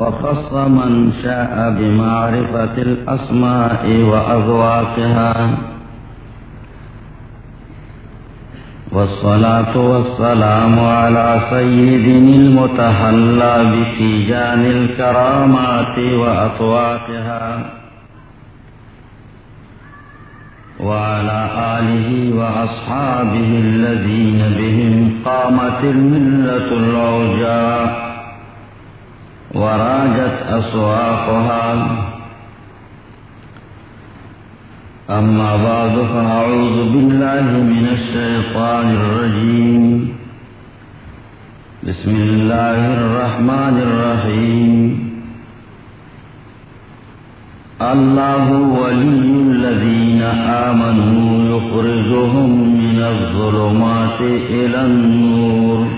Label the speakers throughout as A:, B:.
A: وخص من شاء بمعرفة الأسماء وأذواقها. والصلاة والسلام على سيد المتحلى بتيجان الكرامات وأطواقها وعلى آله وأصحابه الذين بهم قامت الملة العجاء وراجت أسواقها أما بعد، فأعوذ بالله من الشيطان الرجيم. بسم الله الرحمن الرحيم. الله ولي الذين آمنوا يخرجهم من الظلمات إلى النور.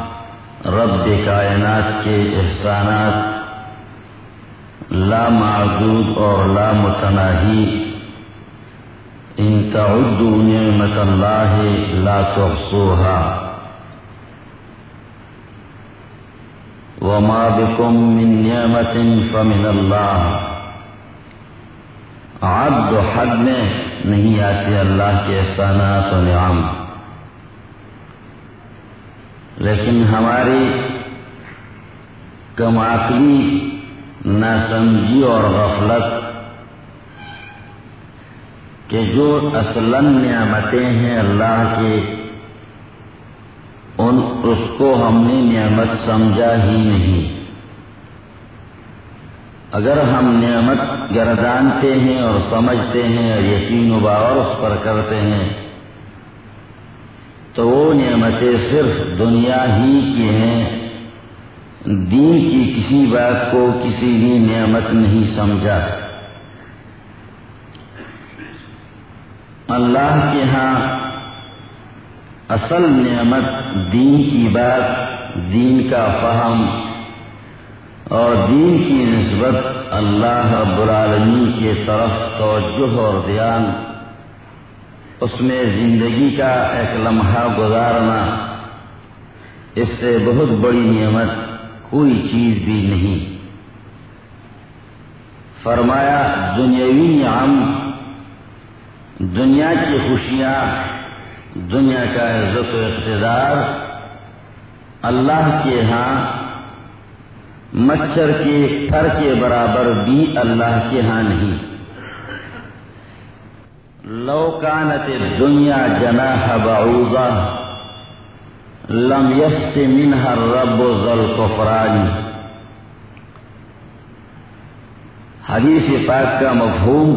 A: رب کائنات کے احسانات لا معدود اور لا متناہی۔ ان تعدوا نعمت اللہ لا تحصوها وما بكم من نعمت فمن اللہ۔ عد و حد میں نہیں آتے اللہ کے احسانات و نعم۔ لیکن ہماری کم عقلی، ناسمجھی اور غفلت کہ جو اصل نعمتیں ہیں اللہ کے، ان اس کو ہم نے نعمت سمجھا ہی نہیں۔ اگر ہم نعمت گردانتے ہیں اور سمجھتے ہیں اور یقین و باور اس پر کرتے ہیں تو وہ نعمتیں صرف دنیا ہی کی ہیں۔ دین کی کسی بات کو کسی بھی نعمت نہیں سمجھا۔ اللہ کے ہاں اصل نعمت دین کی بات، دین کا فہم۔ اور دین کی نسبت اللہ رب العالمین کی طرف توجہ اور دھیان۔ اس میں زندگی کا ایک لمحہ گزارنا اس سے بہت بڑی نعمت کوئی چیز بھی نہیں۔ فرمایا، دنیاوی نعم، دنیا کی خوشیاں، دنیا کا عزت و اقتدار، اللہ کے ہاں مچھر کے پھر کے برابر بھی اللہ کے ہاں نہیں۔ لوکانت دنیا جنا بعوضہ لم یس منہ رب ذل کفرانی حدیث پاک کا مفہوم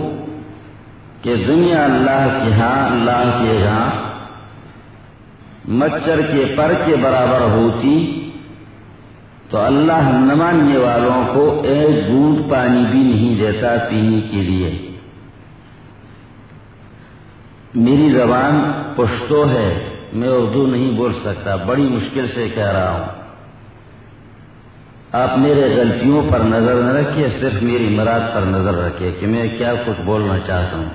A: کہ دنیا اللہ کے ہاں اللہ کے ہاں مچھر کے پر کے برابر ہوتی، تو اللہ نہ ماننے والوں کو ایک بوند پانی بھی نہیں دیتا پینے کے لیے۔ میری زبان پشتو ہے، میں اردو نہیں بول سکتا، بڑی مشکل سے کہہ رہا ہوں۔ آپ میرے غلطیوں پر نظر نہ رکھیے، صرف میری مراد پر نظر رکھے کہ میں کیا کچھ بولنا چاہتا ہوں۔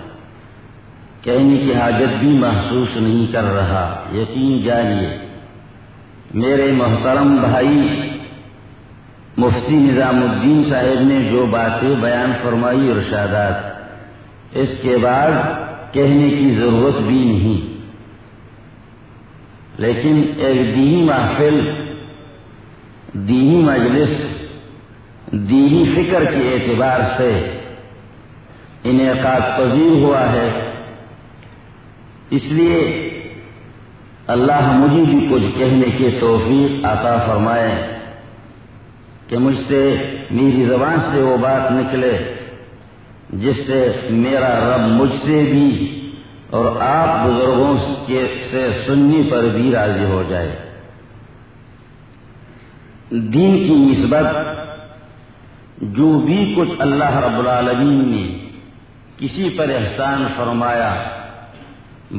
A: کہنے کی حاجت بھی محسوس نہیں کر رہا، یقین جانیے۔ میرے محترم بھائی، مفتی نظام الدین صاحب نے جو باتیں بیان فرمائی، ارشادات۔ اس کے بعد کہنے کی ضرورت بھی نہیں۔ لیکن ایک دینی محفل، دینی مجلس، دینی فکر کے اعتبار سے انعقاد پذیر ہوا ہے۔ اس لیے اللہ مجھے بھی کچھ کہنے کے توفیق عطا فرمائے کہ مجھ سے میری زبان سے وہ بات نکلے۔ جس سے میرا رب مجھ سے بھی اور آپ بزرگوں کے سے سننے پر بھی راضی ہو جائے۔ دین کی نسبت جو بھی کچھ اللہ رب العالمین نے کسی پر احسان فرمایا،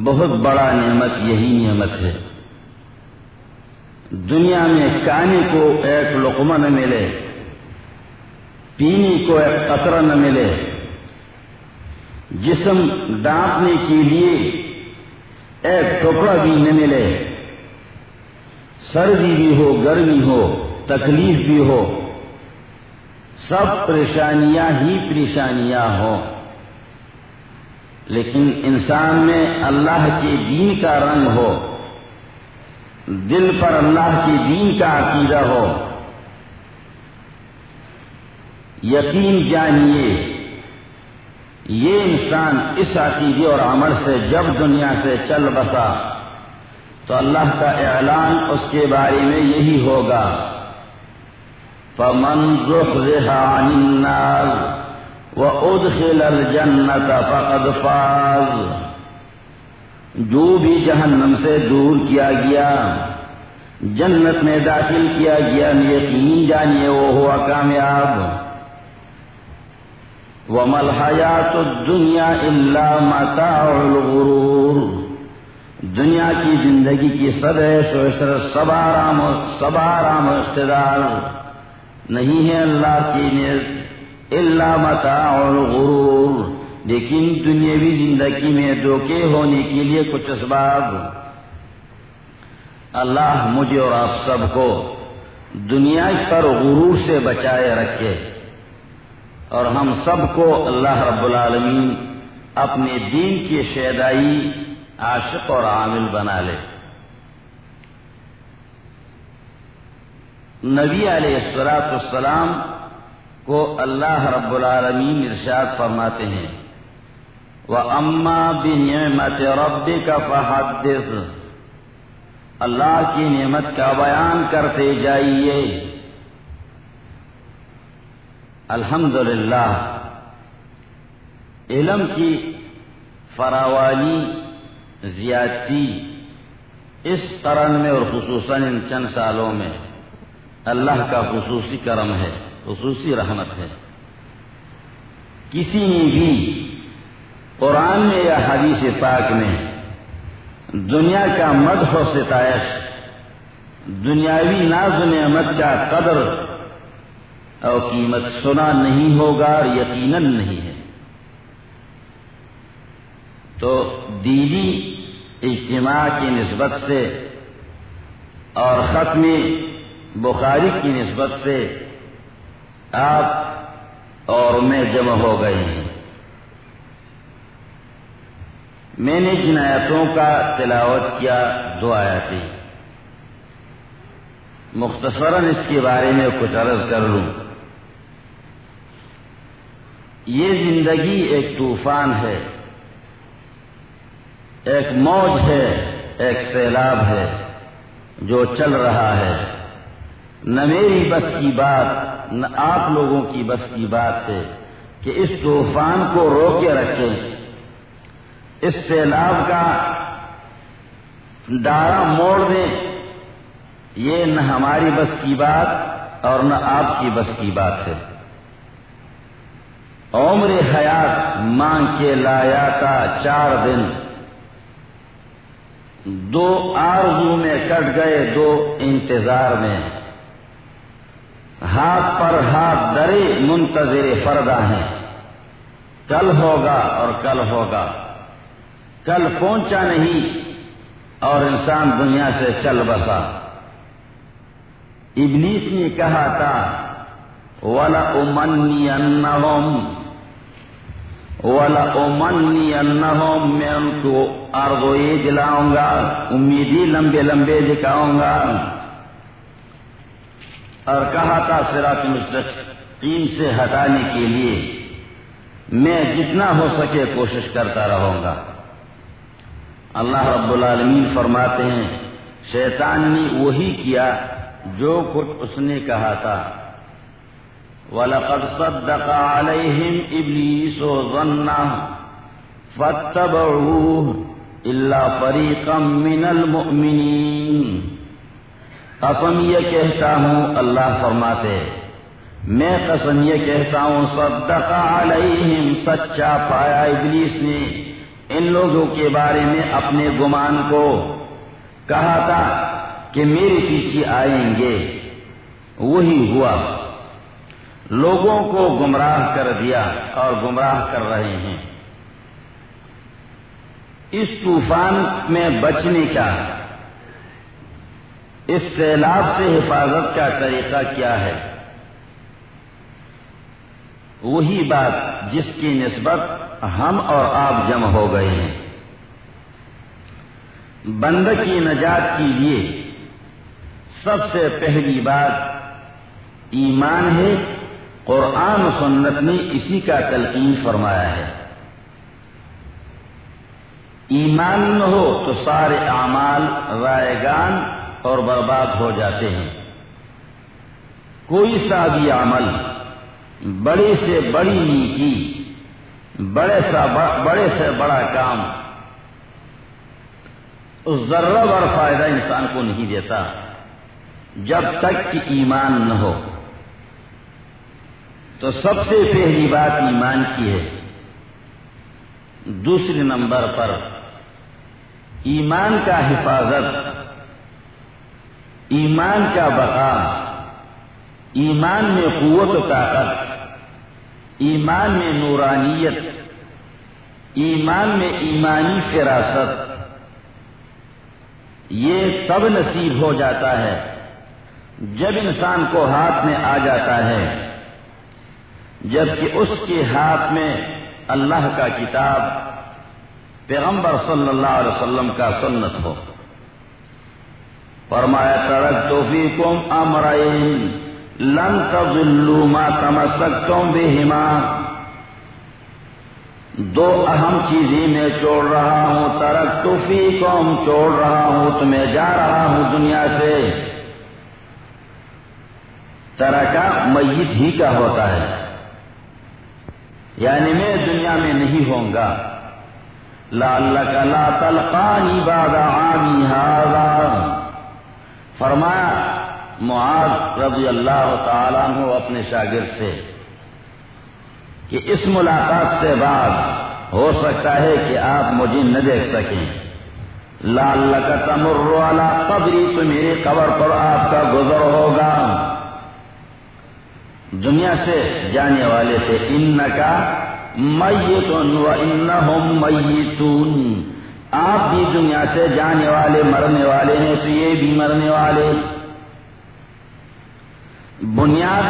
A: بہت بڑا نعمت یہی نعمت ہے۔ دنیا میں کانے کو ایک لقمہ نہ ملے، پینے کو ایک قطرہ نہ ملے۔ جسم ڈانپنے کے لیے ایک ٹکڑا بھی نہ ملے۔ سردی بھی ہو، گرمی ہو، تکلیف بھی ہو، سب پریشانیاں ہی پریشانیاں ہوں۔ لیکن انسان میں اللہ کے دین کا رنگ ہو، دل پر اللہ کے دین کا عقیدہ ہو۔ یقین جانیے۔ یہ انسان اس عقیدے اور عمل سے جب دنیا سے چل بسا تو اللہ کا اعلان اس کے بارے میں یہی ہوگا۔ فمن عن النار وادخل الجنت فقد فاز۔ جو بھی جہنم سے دور کیا گیا، جنت میں داخل کیا گیا، یقین جانیے وہ ہوا کامیاب۔ ومل حیات الدنیا الا متاع الغرور. دنیا کی زندگی کی سب سب سبارام سبارام اقتدار نہیں ہے اللہ کی نیز اللہ متاع الغرور. لیکن دنیاوی زندگی میں دھوکے ہونے کے لیے کچھ اسباب. اللہ مجھے اور آپ سب کو دنیا پر غرور سے بچائے رکھے۔ اور ہم سب کو اللہ رب العالمین اپنے دین کی شیدائی عاشق اور عامل بنا لے۔ نبی علیہ السلاط السلام کو اللہ رب العالمین ارشاد فرماتے ہیں وہ اما بنعمت رب کا فحدث۔ اللہ کی نعمت کا بیان کرتے جائیے۔ الحمد علم کی فراوانی زیادتی اس قرن میں اور خصوصاً ان چند سالوں میں اللہ کا خصوصی کرم ہے، خصوصی رحمت ہے۔ کسی نے بھی قرآن میں یا حدیث پاک میں دنیا کا مد و ستائش، دنیاوی ناز نعمت کا قدر اور قیمت سنا نہیں ہوگا اور یقیناً نہیں ہے۔ تو دینی اجتماع کی نسبت سے اور ختم بخاری کی نسبت سے آپ اور میں جمع ہو گئے ہیں۔ میں نے جن آیتوں کا تلاوت کیا دو آیاتیں مختصراً اس کے بارے میں کچھ عرض کر لوں۔ یہ زندگی ایک طوفان ہے، ایک موج ہے، ایک سیلاب ہے جو چل رہا ہے۔ نہ میری بس کی بات، نہ آپ لوگوں کی بس کی بات ہے کہ اس طوفان کو روکے رکھیں۔ اس سیلاب کا دارا موڑ دیں۔ یہ نہ ہماری بس کی بات اور نہ آپ کی بس کی بات ہے۔ عمر حیات مانگ کے لایا تھا چار دن۔ دو آرزو میں کٹ گئے، دو انتظار میں۔ ہاتھ پر ہاتھ درے منتظر فردہ ہیں۔ کل ہوگا اور کل ہوگا۔ کل پہنچا نہیں اور انسان دنیا سے چل بسا۔ ابلیس نے کہا تھا ولا امنی ولا امنی انہم میں ان کو آردوئے جلاؤں گا امیدی لمبے لمبے دکھاؤں گا اور کہا تھا سراط مستقیم سے ہٹانے کے لیے میں جتنا ہو سکے کوشش کرتا رہوں گا اللہ رب العالمین فرماتے ہیں، شیطان نے وہی کیا جو کچھ اس نے کہا تھا۔ وَلَقَدْ صَدَّقَ عَلَيْهِمْ إِبْلِيسُ ظَنَّهُ فَاتَّبَعُوهُ إِلَّا فَرِيقًا مِّنَ الْمُؤْمِنِينَ قسم یہ کہتا ہوں، اللہ فرماتے، میں قسم یہ کہتا ہوں، صدق علیہم سچا پایا ابلیس نے ان لوگوں کے بارے میں اپنے گمان کو۔ کہا تھا کہ میرے پیچھے آئیں گے۔ وہی ہوا۔ لوگوں کو گمراہ کر دیا اور گمراہ کر رہے ہیں۔ اس طوفان میں بچنے کا، اس سیلاب سے حفاظت کا طریقہ کیا ہے؟ وہی بات جس کی نسبت ہم اور آپ جمع ہو گئے ہیں۔ بند کی نجات کے لیے سب سے پہلی بات ایمان ہے قرآن و سنت نے اسی کا تلقین فرمایا ہے۔ ایمان نہ ہو تو سارے اعمال رائے گان اور برباد ہو جاتے ہیں۔ کوئی سا بھی عمل بڑی سے بڑی نیکی، بڑے سا بڑے سے بڑا کام اس ذرہ بر فائدہ انسان کو نہیں دیتا، جب تک کہ ایمان نہ ہو۔ تو سب سے پہلی بات ایمان کی ہے۔ دوسرے نمبر پر ایمان کا حفاظت، ایمان کا بقا، ایمان میں قوت و طاقت، ایمان میں نورانیت، ایمان میں ایمانی فراست۔ یہ تب نصیب ہو جاتا ہے جب انسان کو ہاتھ میں آ جاتا ہے۔ جبکہ اس کے ہاتھ میں اللہ کا کتاب، پیغمبر صلی اللہ علیہ وسلم کا سنت ہو۔ فرمایا ترک توفی کم امرائن لن تضلوا ما تمسکتم بہما دو اہم چیزیں میں چھوڑ رہا ہوں ترک توفی کم چھوڑ رہا ہوں، تمہیں جا رہا ہوں دنیا سے۔ طرح میت ہی کا ہوتا ہے۔ یعنی میں دنیا میں نہیں ہوں گا۔ لا اللہ لا تلقانی بعد عامی فرمایا، معاذ رضی اللہ تعالیٰ عنہ اپنے شاگرد سے کہ اس ملاقات سے بعد ہو سکتا ہے کہ آپ مجھے نہ دیکھ سکیں۔ لا اللہ کا تمر والا قبری، تو میری قبر پر آپ کا گزر ہوگا۔ دنیا سے جانے والے تھے۔ ان کا میتون و انہم میتون۔ آپ بھی دنیا سے جانے والے، مرنے والے ہیں، تو یہ بھی مرنے والے۔ بنیاد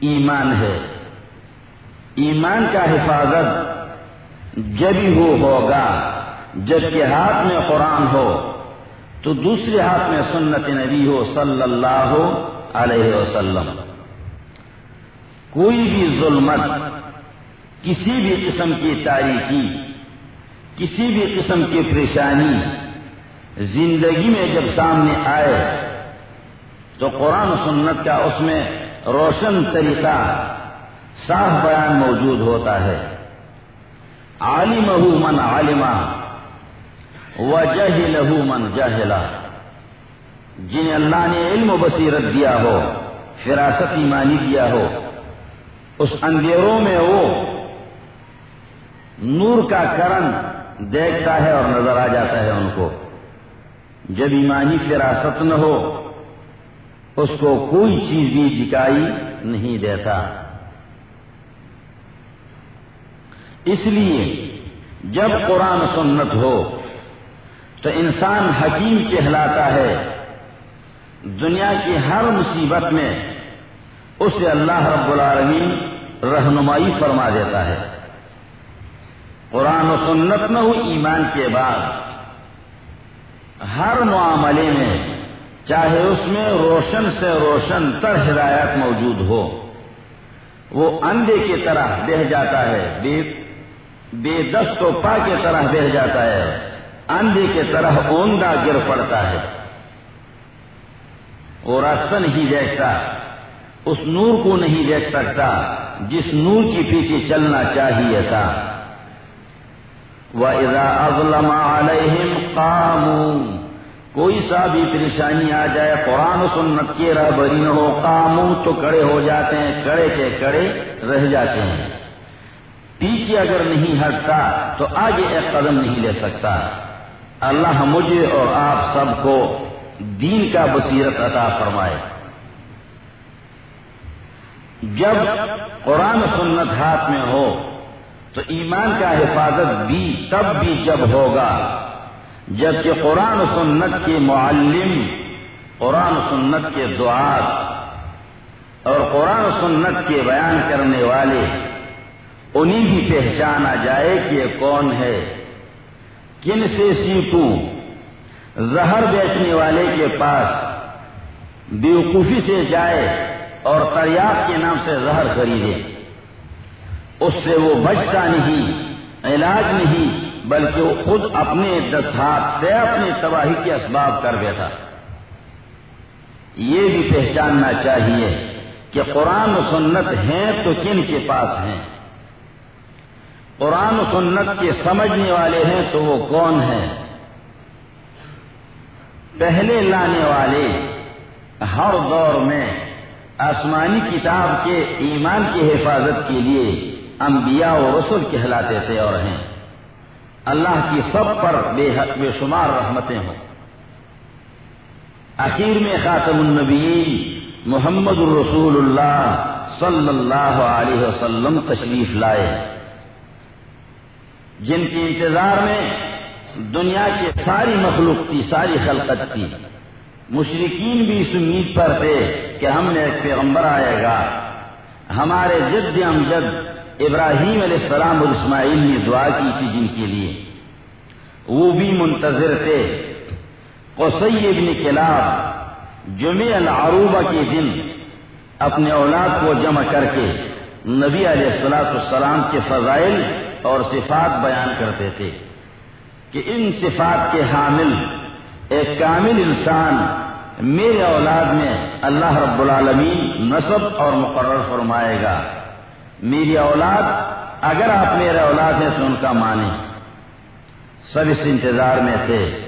A: ایمان ہے۔ ایمان کا حفاظت جب ہو ہوگا، جب کے ہاتھ میں قرآن ہو، تو دوسرے ہاتھ میں سنت نبی ہو، صلی اللہ علیہ وسلم۔ کوئی بھی ظلمت، کسی بھی قسم کی تاریخی کسی بھی قسم کی پریشانی زندگی میں جب سامنے آئے، تو قرآن سنت کا اس میں روشن طریقہ صاف بیان موجود ہوتا ہے۔ عالم من عالمہ و لہو من جہلا جنہیں اللہ نے علم و بصیرت دیا ہو، فراست ایمانی دیا ہو اس اندھیروں میں وہ نور کا کرن دیکھتا ہے اور نظر آ جاتا ہے ان کو۔ جب ایمانی فراست نہ ہو، اس کو کوئی چیز بھی دکھائی نہیں دیتا۔ اس لیے جب قرآن سنت ہو، تو انسان حکیم کہلاتا ہے۔ دنیا کی ہر مصیبت میں اسے اللہ رب العالمین رہنمائی فرما دیتا ہے۔ قرآن و سنت نہ ہو ایمان کے بعد، ہر معاملے میں چاہے اس میں روشن سے روشن تر ہدایت موجود ہو، وہ اندھے کی طرح بہ جاتا ہے، بے بے دست و پا کی طرح بہ جاتا ہے، اندھے کی طرح اوندا گر پڑتا ہے۔ وہ راستہ نہیں دیکھتا، اس نور کو نہیں دیکھ سکتا جس نور کے پیچھے چلنا چاہیے تھا۔ وَإِذَا أَظْلَمَ عَلَيْهِمْ قَامُوا۔ کوئی سا بھی پریشانی آ جائے، قرآن و سنت کے رہبری نہ ہو کاموں تو کڑے ہو جاتے ہیں، کڑے کے کڑے رہ جاتے ہیں۔ پیچھے اگر نہیں ہٹتا تو آگے ایک قدم نہیں لے سکتا۔ اللہ مجھے اور آپ سب کو دین کا بصیرت عطا فرمائے۔ جب قرآن سنت ہاتھ میں ہو، تو ایمان کا حفاظت بھی تب بھی جب ہوگا۔ جبکہ قرآن سنت کے معلم، قرآن سنت کے دعات اور قرآن سنت کے بیان کرنے والے، انہیں بھی پہچانا جائے کہ یہ کون ہے۔ کن سے سیکھوں زہر بیچنے والے کے پاس بیوقوفی سے جائے۔ اور تریاب کے نام سے زہر خریدے۔ اس سے وہ بچتا نہیں، علاج نہیں، بلکہ وہ خود اپنے دس ہاتھ سے اپنی تباہی کے اسباب کر بیٹھا یہ بھی پہچاننا چاہیے کہ قرآن و سنت ہیں تو کن کے پاس ہیں؟ قرآن و سنت کے سمجھنے والے ہیں تو وہ کون ہیں؟ پہلے لانے والے ہر دور میں آسمانی کتاب کے ایمان کی حفاظت کے لیے انبیاء و رسول کہلاتے تھے اور ہیں۔ اللہ کی سب پر بے حق بے شمار رحمتیں ہوں۔ اخیر میں خاتم النبی محمد الرسول اللہ صلی اللہ علیہ وسلم تشریف لائے۔ جن کے انتظار میں دنیا کی ساری مخلوق تھی، ساری خلقت تھی۔ مشرقین بھی اس امید پر تھے کہ ہم نے ایک پیغمبر آئے گا۔ ہمارے جد امجد ابراہیم علیہ السلام اور اسماعیل نے دعا کی تھی جن کے لیے۔ وہ بھی منتظر تھے۔ قصی ابن کلاب جمع العروبہ کے دن اپنے اولاد کو جمع کر کے نبی علیہ السلاۃ السلام کے فضائل اور صفات بیان کرتے تھے کہ ان صفات کے حامل ایک کامل انسان میرے اولاد میں اللہ رب العالمین نصب اور مقرر فرمائے گا۔ میری اولاد، اگر آپ میرے اولاد ہیں تو ان کا مانے سب اس انتظار میں تھے۔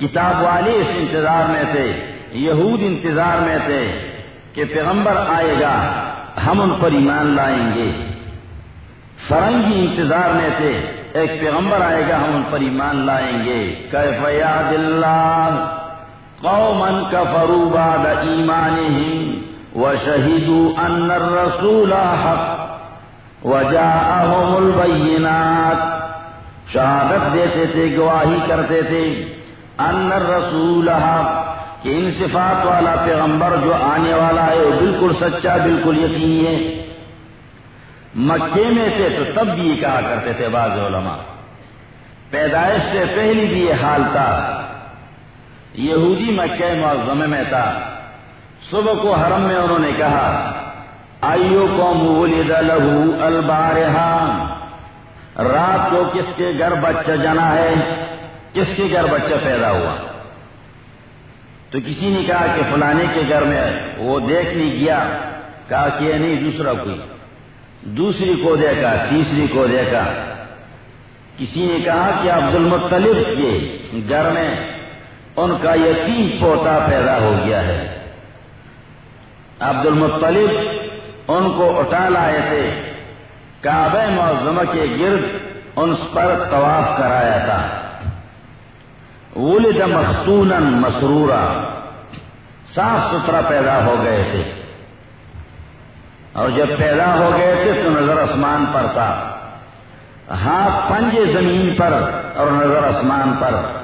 A: کتاب والے اس انتظار میں تھے، یہود انتظار میں تھے کہ پیغمبر آئے گا، ہم ان پر ایمان لائیں گے۔ فرنگی انتظار میں تھے، ایک پیغمبر آئے گا، ہم ان پر ایمان لائیں گے۔ کیف یاد اللہ؟ قومن کا فروبا ایمان وشهدوا أن الرسول حق وجاءهم البينات شہادت دیتے تھے، گواہی کرتے تھے ان الرسول حق، کہ ان صفات والا پیغمبر جو آنے والا ہے، وہ بالکل سچا، بالکل یقینی ہے۔ مکے میں تھے تو تب بھی یہ کہا کرتے تھے بعض علماء۔ پیدائش سے پہلی بھی یہ حال تھا۔ یہودی مکہ معظمے میں تھا۔ صبح کو حرم میں انہوں نے کہا، آئیو کو ولد لہو البارہ رات کو کس کے گھر بچہ جنا ہے؟ کس کے گھر بچہ پیدا ہوا؟ تو کسی نے کہا کہ فلانے کے گھر میں وہ دیکھنے گیا۔ کہا کہ یہ نہیں، دوسرا کوئی۔ دوسری کو دیکھا، تیسری کو دیکھا۔ کسی نے کہا کہ عبد المطلب کے گھر میں ان کا یتیم پوتا پیدا ہو گیا ہے۔ عبد المطلب ان کو اٹھا لائے تھے۔ کعبہ معظمہ کے گرد ان پر طواف کرایا تھا۔ ولد مختون مسرورا۔ صاف ستھرا پیدا ہو گئے تھے۔ اور جب پیدا ہو گئے تھے تو نظر آسمان پر تھا۔ ہاتھ پنجے زمین پر اور نظر آسمان پر۔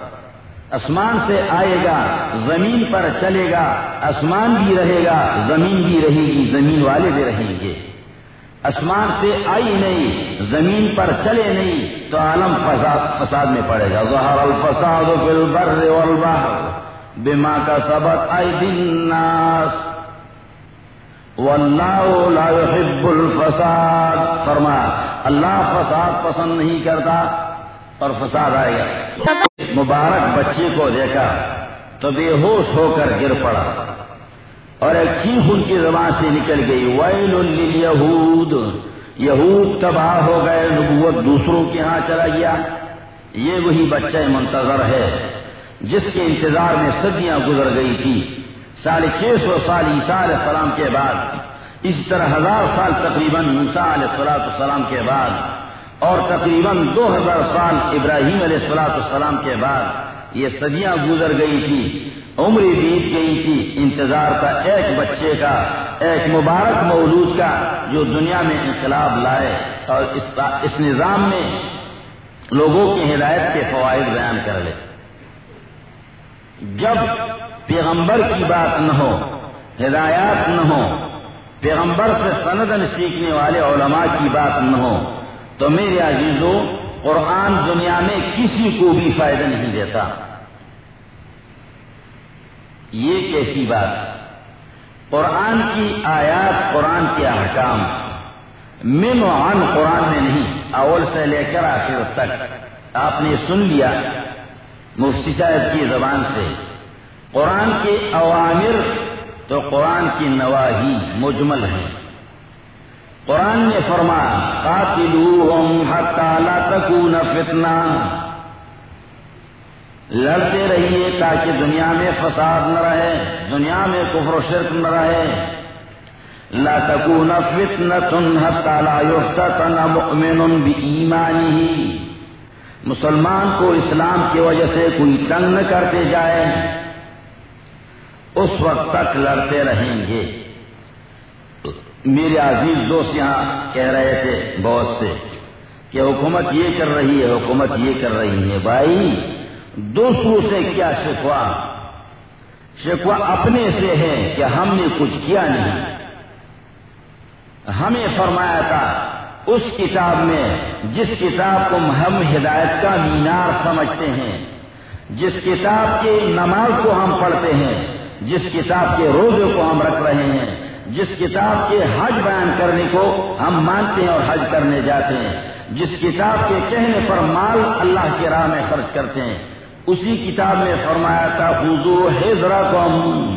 A: آسمان سے آئے گا، زمین پر چلے گا، آسمان بھی رہے گا، زمین بھی رہے گی، زمین والے بھی رہیں گے۔ آسمان سے آئی نہیں، زمین پر چلے نہیں، تو عالم فساد فساد میں پڑے گا۔ ظہر الفساد فی البر والبحر بما کا سبق آئی دن واللہ لا يحب الفساد۔ فرما اللہ فساد پسند نہیں کرتا اور فساد آئے گا۔ مبارک بچے کو دیکھا تو بے ہوش ہو کر گر پڑا۔ اور ایک چیخ ان کی زبان سے نکل گئی۔ ویل یہود یہود تباہ ہو گئے، نبوت دوسروں کے ہاں چلا گیا۔ یہ وہی بچہ منتظر ہے جس کے انتظار میں صدیاں گزر گئی تھی۔ ساڑھے چھ سو سال عیسیٰ علیہ السلام کے بعد، اس طرح ہزار سال تقریباً علیہ السلام کے بعد اور تقریباً دو ہزار سال ابراہیم علیہ السلاۃ السلام کے بعد یہ صدیاں گزر گئی تھی عمر بیت گئی تھی، انتظار کا ایک بچے کا، ایک مبارک مولود کا جو دنیا میں انقلاب لائے اور اس نظام میں لوگوں کی ہدایت کے فوائد بیان کر لے۔ جب پیغمبر کی بات نہ ہو، ہدایات نہ ہو، پیغمبر سے سندن سیکھنے والے علماء کی بات نہ ہو تو میرے عزیزوں قرآن دنیا میں کسی کو بھی فائدہ نہیں دیتا۔ یہ کیسی بات؟ قرآن کی آیات، قرآن کے احکام۔ من و عن قرآن میں نہیں، اول سے لے کر آخر تک۔ آپ نے سن لیا، مفتی صاحب کی زبان سے۔ قرآن کے عوامر تو قرآن کی نواحی مجمل ہیں۔ قرآن نے فرمایا، قاتلوہم حتی لا تکون فتنہ. لڑتے رہیے تاکہ دنیا میں فساد نہ رہے، دنیا میں کفر و شرک نہ رہے۔ لا تکون فتنة حتی لا یفتتن مؤمن بی ایمانی مسلمان کو اسلام کی وجہ سے کوئی تنگ نہ کرتے جائے اس وقت تک لڑتے رہیں گے۔ میرے عزیز دوست یہاں کہہ رہے تھے بہت سے کہ حکومت یہ کر رہی ہے، حکومت یہ کر رہی ہے۔ بھائی، دوسروں سے کیا شکوا شکوا اپنے سے ہے کہ ہم نے کچھ کیا نہیں۔ ہمیں فرمایا تھا، اس کتاب میں، جس کتاب کو ہم ہدایت کا مینار سمجھتے ہیں، جس کتاب کے نماز کو ہم پڑھتے ہیں، جس کتاب کے روزے کو ہم رکھ رہے ہیں جس کتاب کے حج بیان کرنے کو ہم مانتے ہیں اور حج کرنے جاتے ہیں، جس کتاب کے کہنے پر مال اللہ کی راہ میں خرچ کرتے ہیں۔ اسی کتاب میں فرمایا تھا خزو حضرا قوم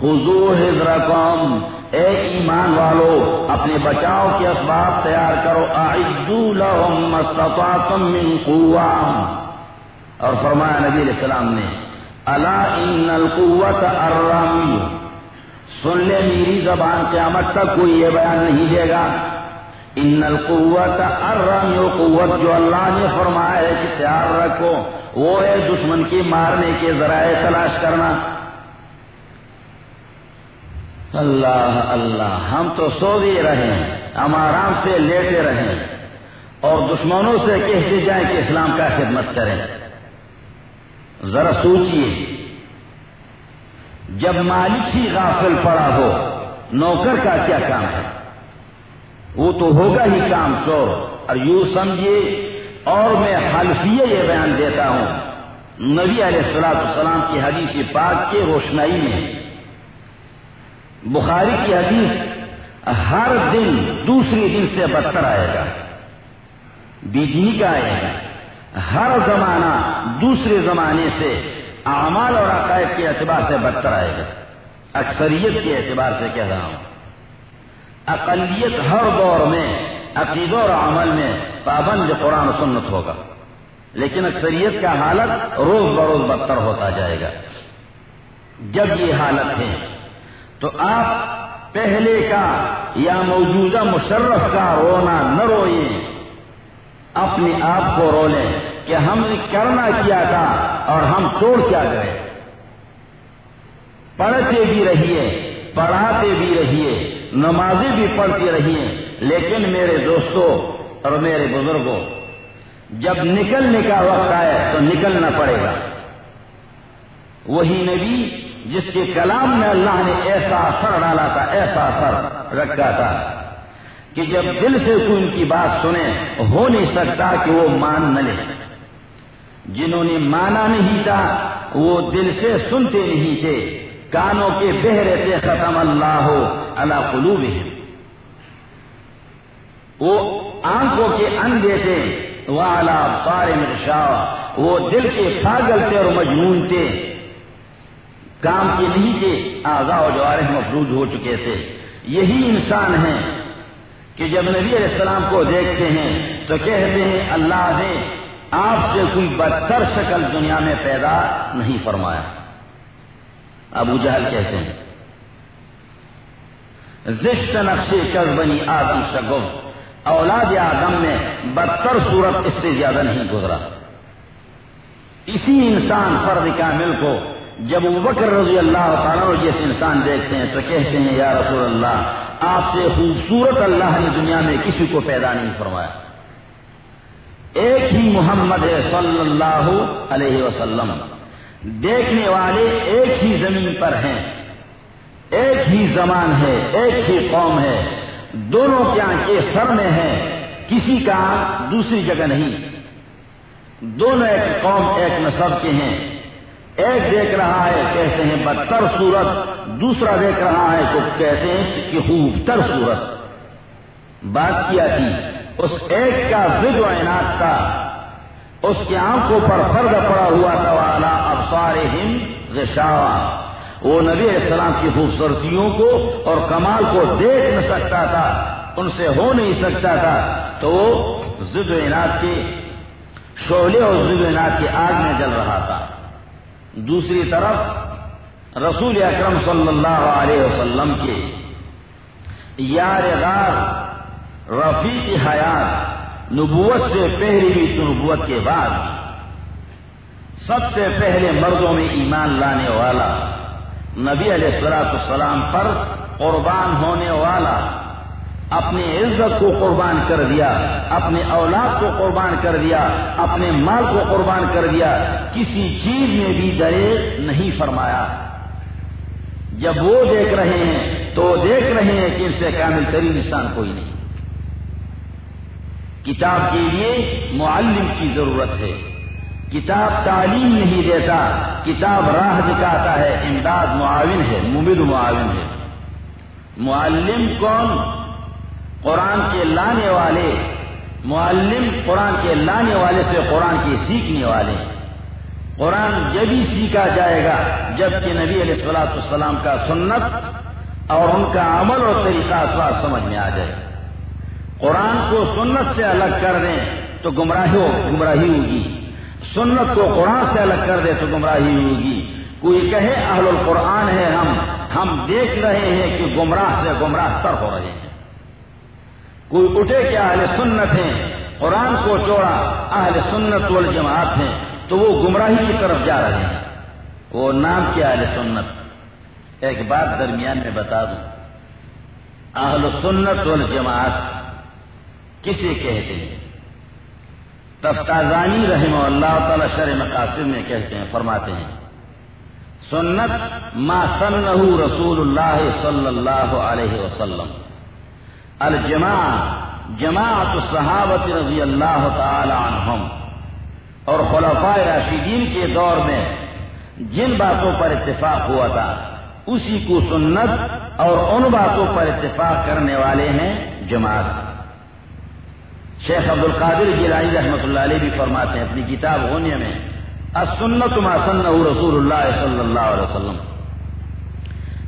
A: خزو حضرا قوم اے ایمان والو، اپنے بچاؤ کے اسباب تیار کرو۔ لهم من قوام اور فرمایا نبی علیہ السلام نے اللہ ان القوت الرامی سن لے میری زبان، قیامت تک کوئی یہ بیان نہیں دے گا۔ ان القوت الرامی قوت جو اللہ نے فرمایا ہے کہ تیار رکھو، وہ ہے دشمن کی مارنے کے ذرائع تلاش کرنا۔ اللہ اللہ، ہم تو سو بھی رہے ہم آرام سے لیٹے رہیں اور دشمنوں سے کہتے جائیں کہ اسلام کا خدمت کریں۔ ذرا سوچئے۔ جب مالک ہی غافل پڑا ہو، نوکر کا کیا کام ہے؟ وہ تو ہوگا ہی کام چور اور یوں سمجھیے، اور میں حلفیہ یہ بیان دیتا ہوں۔ نبی علیہ السلام السلام کی حدیث پاک کے روشنائی میں بخاری کی حدیث ہر دن دوسری دن سے بدتر آئے گا۔ بیجنی کا آئے گا۔ ہر زمانہ دوسرے زمانے سے اعمال اور عقائد کے اعتبار سے بدتر آئے گا۔ اکثریت کے اعتبار سے کہہ رہا ہوں۔ اقلیت ہر دور میں عقید اور عمل میں پابند قرآن و سنت ہوگا۔ لیکن اکثریت کا حالت روز بروز بدتر ہوتا جائے گا۔ جب یہ حالت ہے، تو آپ پہلے کا یا موجودہ مشرف کا رونا نہ روئے اپنے آپ کو رو لیں کہ ہم نے کرنا کیا تھا۔ اور ہم توڑ کیا گئے۔ پڑھتے بھی رہیے، پڑھاتے بھی رہیے، نمازیں بھی پڑھتی رہیے، لیکن میرے دوستوں اور میرے بزرگوں جب نکلنے کا وقت آئے تو نکلنا پڑے گا۔ وہی نبی جس کے کلام میں اللہ نے ایسا اثر ڈالا تھا، ایسا اثر رکھا تھا کہ جب دل سے کوئی ان کی بات سنے، ہو نہیں سکتا کہ وہ مان نہ لے۔ جنہوں نے مانا نہیں تھا، وہ دل سے سنتے نہیں تھے۔ کانوں کے بہرے تھے ختم اللہ ہو اللہ قلوب وہ آنکھوں کے اندھے تھے وہ اللہ پارے شاہ وہ دل کے پاگل تھے اور مجمون تھے۔ کام کی نہیں تھے آزا و جوارح مفروض ہو چکے تھے۔ یہی انسان ہیں کہ جب نبی علیہ السلام کو دیکھتے ہیں تو کہتے ہیں، اللہ نے آپ سے کوئی بدتر شکل دنیا میں پیدا نہیں فرمایا۔ ابو جہل کہتے ہیں، زشت نقشے کر بنی آدم شگف اولاد آدم میں بدتر صورت اس سے زیادہ نہیں گزرا۔ اسی انسان فرد کامل کو جب بکر رضی اللہ تعالیٰ جیسے انسان دیکھتے ہیں تو کہتے ہیں، یا رسول اللہ، آپ سے خوبصورت اللہ نے دنیا میں کسی کو پیدا نہیں فرمایا۔ ایک ہی محمد صلی اللہ علیہ وسلم۔ دیکھنے والے ایک ہی زمین پر ہیں۔ ایک ہی زمان ہے، ایک ہی قوم ہے۔ دونوں کیا کے سر میں ہے کسی کا دوسری جگہ نہیں۔ دونوں ایک قوم، ایک نصب کے ہیں۔ ایک دیکھ رہا ہے، کہتے ہیں بدتر صورت۔ دوسرا دیکھ رہا ہے، تو کہتے ہیں کہ خوب تر صورت۔ بات کیا تھی؟ اس ایک کا ضد و عناد تھا۔ اس کی آنکھوں پر فرد پڑا ہوا تھا۔ والا اب سارے ہند وہ نبی السلام کی خوبصورتیوں کو اور کمال کو دیکھ نہ سکتا تھا۔ ان سے ہو نہیں سکتا تھا۔ تو وہ ضد و عناد کے شعلے اور ضد و عناد کی آگ میں جل رہا تھا۔ دوسری طرف رسول اکرم صلی اللہ علیہ وسلم کے یار غار رفیع حیات، نبوت سے پہلی بھی تو نبوت کے بعد۔ سب سے پہلے مردوں میں ایمان لانے والا، نبی علیہ السلاط السلام پر قربان ہونے والا اپنے عزت کو قربان کر دیا، اپنے اولاد کو قربان کر دیا، اپنے مال کو قربان کر دیا، کسی چیز میں بھی درے نہیں فرمایا۔ جب وہ دیکھ رہے ہیں، تو دیکھ رہے ہیں کہ ان سے کامل ترین انسان کوئی نہیں۔ کتاب کے لیے معلم کی ضرورت ہے۔ کتاب تعلیم نہیں دیتا، کتاب راہ دکھاتا ہے۔ امداد معاون ہے مبد معاون ہے۔ معلم کون؟ قرآن کے لانے والے۔ معلم قرآن کے لانے والے سے قرآن کے سیکھنے والے۔ قرآن جب ہی سیکھا جائے گا، جبکہ نبی علیہ السلاۃ السلام کا سنت اور ان کا عمل اور طریقہ سمجھ میں آ جائے۔ قرآن کو سنت سے الگ کر دیں تو گمراہی ہو گمراہی ہوگی۔ سنت کو قرآن سے الگ کر دے تو گمراہی ہوگی۔ کوئی کہے اہل القرآن ہے ہم ہم دیکھ رہے ہیں کہ گمراہ سے گمراہ تر ہو رہے ہیں۔ کوئی اٹھے کہ اہل سنت ہیں، قرآن کو چوڑا، اہل سنت والجماعت ہیں، تو وہ گمراہی کی طرف جا رہے ہیں۔ وہ نام کیا اہل سنت؟ ایک بات درمیان میں بتا دوں۔ اہل سنت والجماعت کسے کہتے ہیں؟ تفتازانی رحمہ اللہ تعالی شر مقاصد میں کہتے ہیں، فرماتے ہیں، سنت ما سنہ رسول اللہ صلی اللہ علیہ وسلم۔ الجماع، جماعت الصحابت رضی اللہ تعالی عنہم۔ اور خلفائے راشدین کے دور میں جن باتوں پر اتفاق ہوا تھا، اسی کو سنت اور ان باتوں پر اتفاق کرنے والے ہیں جماعت۔ شیخ عبد القادر جیلانی رحمۃ اللہ علیہ بھی فرماتے ہیں اپنی کتاب ہونے میں السنت ما رسول اللہ صلی اللہ علیہ وسلم۔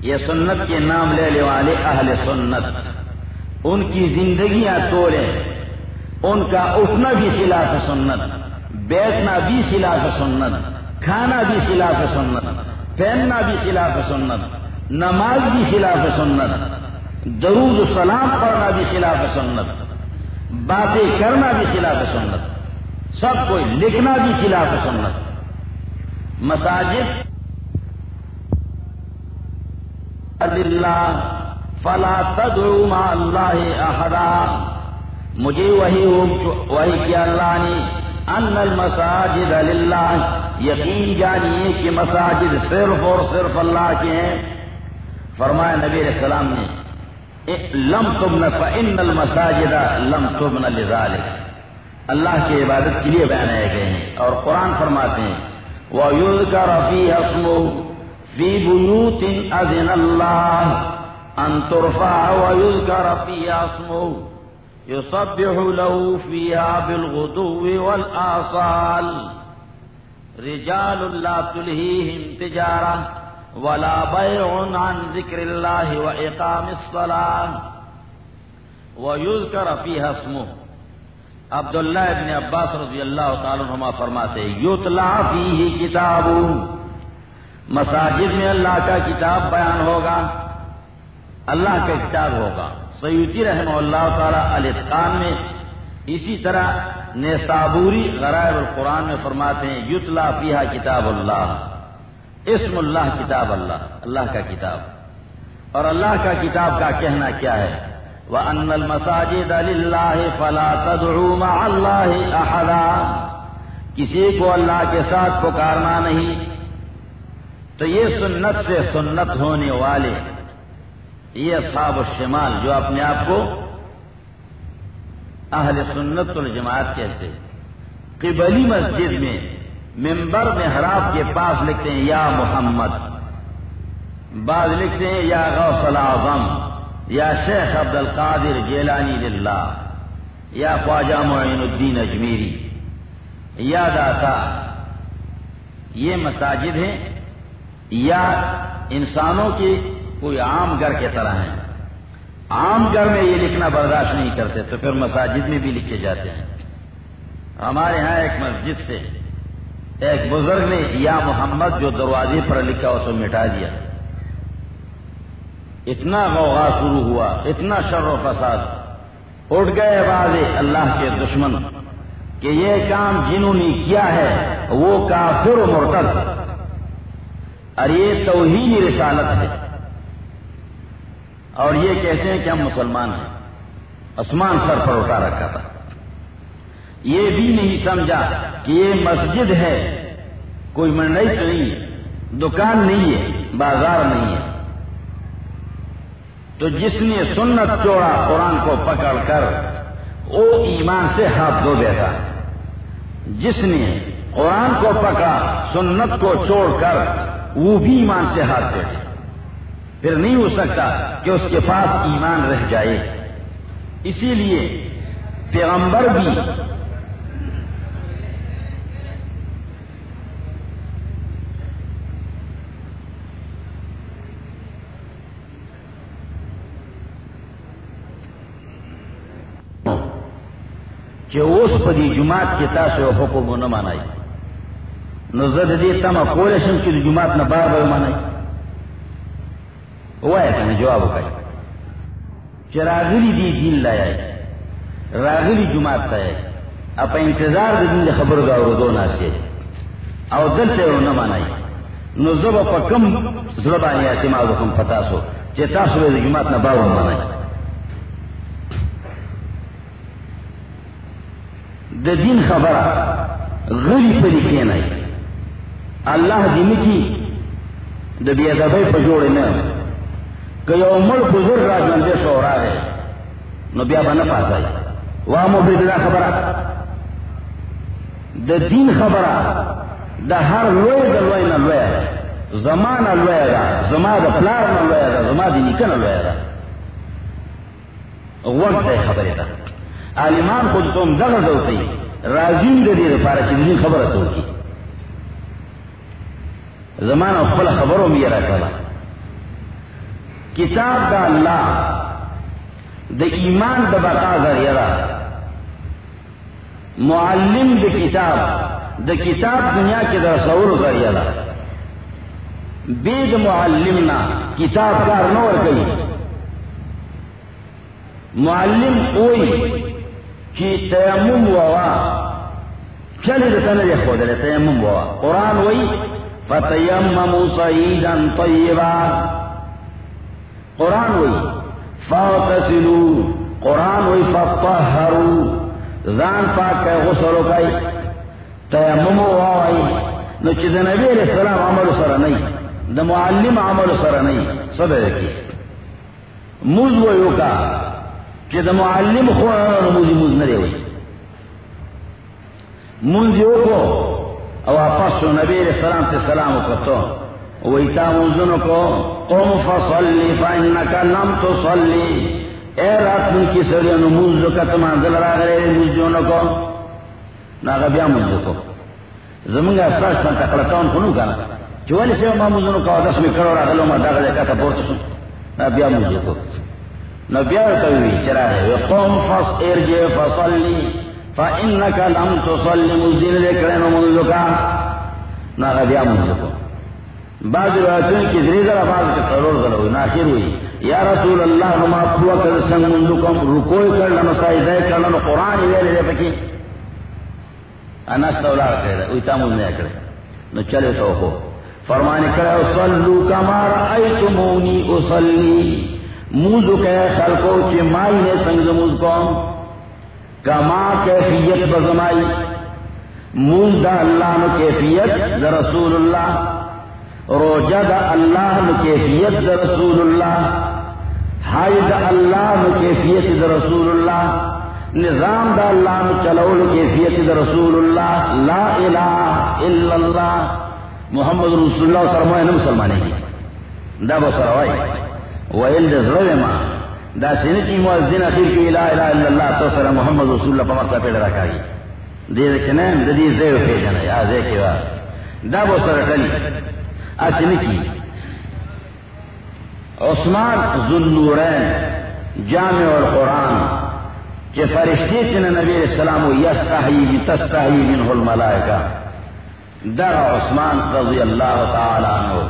A: یہ سنت کے نام لے لے والے اہل سنت۔ ان کی زندگیاں توڑے ان کا اٹھنا بھی خلاف سنت۔ بیٹھنا بھی خلاف سنت۔ کھانا بھی خلاف سنت۔ پہننا بھی خلاف سنت۔ نماز بھی خلاف سنت۔ درود سلام پڑھنا بھی خلاف سنت۔ باتیں کرنا بھی خلاف سنت، سب کوئی لکھنا بھی خلاف سنت۔ مساجد، اللہ، فلا تدعو مع اللہ احدا۔ مجھے وہی وہی کیا اللہ نے، ان المساجد للہ۔ یقین جانیے کہ مساجد صرف اور صرف اللہ کے ہیں۔ فرمایا نبی علیہ السلام نے لم تبن فإن المساجد لم تبن لذلك۔ اللہ کی عبادت کے لیے بنائے گئے ہیں اور قرآن فرماتے ہیں وہ یوز کا وَيُذْكَرَ فِيهَا اسْمُهُ فِي بُيُوتٍ أَذِنَ اللَّهِ ان ترفع ويذكر فيها اسمه يصبح له فيها بالغدو والآصال۔ رجال لا تلهيهم تجارة ولا بيع عن ذكر الله وإقام الصلاة. ويذكر فيها اسمه. عبداللہ ابن عباس رضی اللہ تعالیٰ عنہما فرماتے یوتلا فی کتاب مساجد میں اللہ کا کتاب بیان ہوگا، اللہ کا کتاب ہوگا۔ سیدی رحمہ اللہ تعالیٰ الاتقان میں اسی طرح نیسابوری غرائب القرآن میں فرماتے ہیں یتلا فیحا کتاب اللہ۔ اسم اللہ کتاب اللہ اللہ کا کتاب۔ اور اللہ کا کتاب کا کہنا کیا ہے؟ وہ ان المساجد اللہ فلا تدعو مع اللہ احدا کسی کو اللہ کے ساتھ پکارنا نہیں۔ تو یہ سنت سے سنت ہونے والے، یہ اصحاب الشمال جو اپنے آپ کو اہل سنت الجماعت کہتے قبلی مسجد میں ممبر میں حراب کے پاس لکھتے ہیں، یا محمد۔ بعض لکھتے ہیں، یا غوث العظم یا شیخ عبد القادر جیلانی للہ، یا خواجہ معین الدین اجمیری، یا داتا۔ یہ مساجد ہیں، یا انسانوں کی کوئی عام گھر کے طرح ہیں۔ عام گھر میں یہ لکھنا برداشت نہیں کرتے، تو پھر مساجد میں بھی لکھے جاتے ہیں۔ ہمارے ہاں ایک مسجد سے ایک بزرگ نے یا محمد جو دروازے پر لکھا ہو تو مٹا دیا۔ اتنا غوغا شروع ہوا، اتنا شر و فساد۔ اٹھ گئے بازے اللہ کے دشمن کہ یہ کام جنہوں نے کیا ہے، وہ کافر و مرتد۔ اور یہ توہین رسالت ہے۔ اور یہ کہتے ہیں کہ ہم مسلمان ہیں۔ آسمان سر پر اٹھا رکھا تھا۔ یہ بھی نہیں سمجھا کہ یہ مسجد ہے۔ کوئی منڈئی تو نہیں ہے دکان نہیں ہے، بازار نہیں ہے۔ تو جس نے سنت چوڑا قرآن کو پکڑ کر، وہ ایمان سے ہاتھ دھو دیتا جس نے قرآن کو پکڑا، سنت کو چھوڑ کر، وہ بھی ایمان سے ہاتھ دے۔ پھر نہیں ہو سکتا کہ اس کے پاس ایمان رہ جائے۔ اسی لیے پیغمبر بھی کہ اس پری جماعت کے تا سے حکم نہ مانائی نظر دی تما کولشن کی جماعت نہ بار بار مانائی وہ ہے جواب بھائی چراغلی دی دین لایا راغلی جماعت ہے اپ انتظار دین خبر گا اور دو ناسے او دل سے نہ مانائی نو زب پکم زبانی اعتماد حکم پتا سو چتا سو جماعت نہ باور مانائی د دین خبر غلی پری کے نہیں اللہ دین کی د بیا دبئی پہ نہ کہ یو مڑ بزرگ راج مندے سو رہا ہے نو بیا بنا پاس آئی وہاں مبید خبر دا دین خبر دا ہر لوئے دا لوئے نہ لویا ہے زمان لویا دا زما دا پلار نہ لویا دا زما دی نکن لویا دا وقت ہے خبر دا عالمان خود تم دغز ہوتی راجین دے دے پارا چی خبر تو کی زمان اخبر خبروں میں یہ رکھا کتاب دا اللہ دا ایمان دا بقا ذریعہ معلم دا کتاب دا کتاب دنیا کے دا سور ذریعہ بید معلم کتاب کار نور گئی معلم اوئی کی تیمم ووا چلی دا تنجے خود لے تیمم ووا قرآن وئی فتیممو سعیدا طیبا قرآن ہوئی فاغتسلو قرآن ہوئی فطہرو زان پاک کے غسلو کئی تیممو وائی نو چیز نبی علیہ السلام عمل سر نہیں دا معلم عمل سر نہیں سب رکی موز ویو کا کہ دا معلم خوانا موز موز نرے کو او اپس نبی علیہ السلام سے سلام کرتا ویتا منزن کو، قم فصلی فانکا لم تصلی. اے رات من کی سرین منزو کا تمان دل را غیر منزون کو. ناغا بیا منزو کو. زمانگا ساش من تقلتان کنو کنا چوالی سیو ما منزون کو دس میں کرو را غلو ما داغا دیکھا تا پورتا سن نا بیا منزو کو. نا بیا کوي چرا ہے. قم فص، ارجع فصلی. فإنك لم تصلي مزدين ذكرين ومنذ کا نہ غدیا منذ کو بعض روایتوں کی ذریعہ بعض کے سرور ذرا ہوئی. ناخر ہوئی. یا رسول اللہ ہم آپ ہوا کر سنگ منذ کو رکوئی کر لنا سائدہ کر لنا قرآن لے لے پکی. انا سولا کر رہا اویتا منذ نہیں کرے. نو چلے تو ہو. فرمانے کرے صلو کما رأیتمونی اصلی. موزو کہے خلقو چی مائی نے سنگ موز کو کما کیفیت بزمائی۔ مول دا اللہ نو کیفیت دا رسول اللہ۔ روجہ دا اللہ نو کیفیت دا رسول اللہ۔ ہائی دا اللہ نو کیفیت دا رسول اللہ۔ نظام دا اللہ نو چلول کیفیت دا رسول اللہ۔ لا الہ الا اللہ۔ محمد رسول اللہ سرمائے نم مسلمانے کی دا بسروائی ویل دا ضرور ماں دا سنتی مؤذن اخیر کی لا الہ الا اللہ تو سر محمد رسول اللہ پمر سا پیڑ رکھا گی دے رکھنے دا دی زیو پی جانا یا زی کی وا دا بو سر کلی اسنکی عثمان ذنورین جامع القرآن کہ فرشتی چن نبی علیہ السلام یستحی تستحی منہ الملائکہ دا عثمان رضی اللہ تعالی عنہ.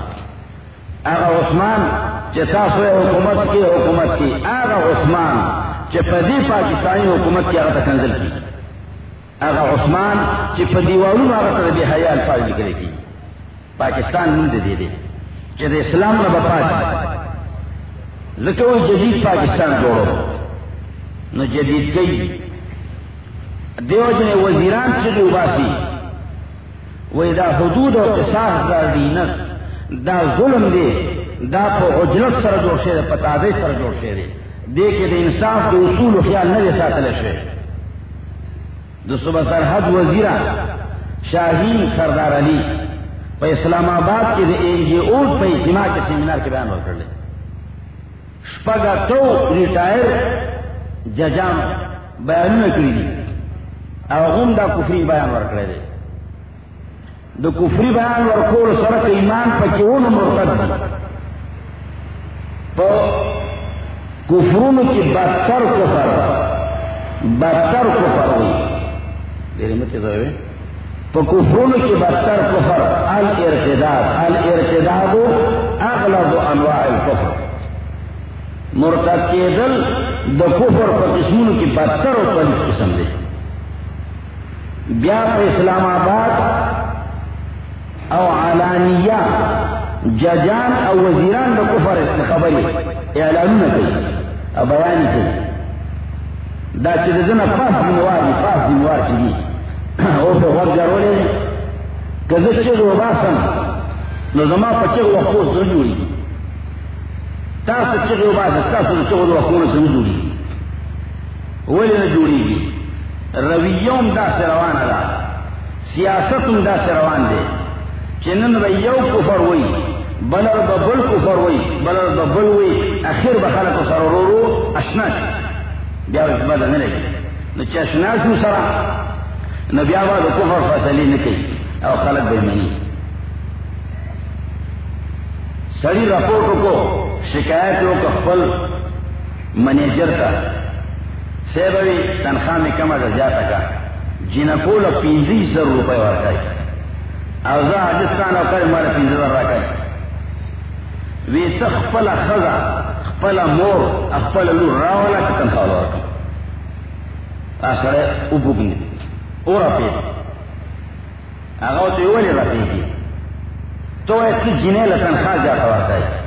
A: اگر عثمان سوئے حکومت کی حکومت کی. آگا عثمان چپدی پاکستانی حکومت کی آگا کنزل کی. آگا عثمان چپدی والوں آگا تربی حیا الفاظ نکلے کی. پاکستان نند دے دے چد اسلام نہ بپا ذکر جدید پاکستان جوڑو. نہ جدید گئی. دیو جن وزیران سے اباسی وہ دا حدود اور دا دینس. دا ظلم دے. دا پا عجلت سر جوڑ شے پتا دے سر جوڑ شے دے دے کے دے انصاف دے اصول و خیال نہ جیسا تلے شے دو صبح سرحد وزیرہ شاہین سردار علی پہ اسلام آباد کے دے این جی اوٹ پہ اجتماع کے سیمینار کے بیان کر لے شپگا تو ریٹائر ججام بیان میں کری دی او دا کفری بیان ورکڑے دے دو کفری بیان ورکول سرک ایمان پا کیون مرتد دی تو کفرون کی بدتر کفر بدتر کفر ہوئی۔ دیری مت ہوئے۔ تو کفرون کی بدتر کفر، الارتداد۔ الارتداد اغلب انواع الكفر مرتد کے دل دو کفر پر قسمون کی بدتر و پلیس قسم دے۔ بیا پر اسلام آباد او علانیہ ججان او وزیران دا کفر خبری اعلانون کئی او بیانی کئی دا چی دا زنا پاس دینواری پاس دینوار چی دی او پہ غور جرولے کزا چی دو باسن نو زما پا چی وقوز دو جوری تاسو چی دو باسن تاسو چی دو وقوز دو ولی نجوری دی رویوم دا سروان دا سیاستم دا سروان دے چنن ریو کفر ہوئی بلر ببل کفر وی بلر ببل وی اخیر بخلا کو سر رو رو اشنا بیا بد نه لګي نو چې اشنا شو سره نو بیا وا کفر فیصله نه کوي او خلق به مني سړی رپورټ کو شکایت کو خپل منیجر کا سیبوی تنخواہ میں کم از زیادہ کا جنکو لا پینزی سر روپے ورکائی او زا حجستان او کر مارا پینزی در رکائی وی تخپل خزا خپل مور اخپل لو راولا کی تنخواہ لورکا اثر ابو گنی او رفی اگاو تو یولی رفی کی تو ایک کی جنیل تنخواہ جاتا ورکا ہے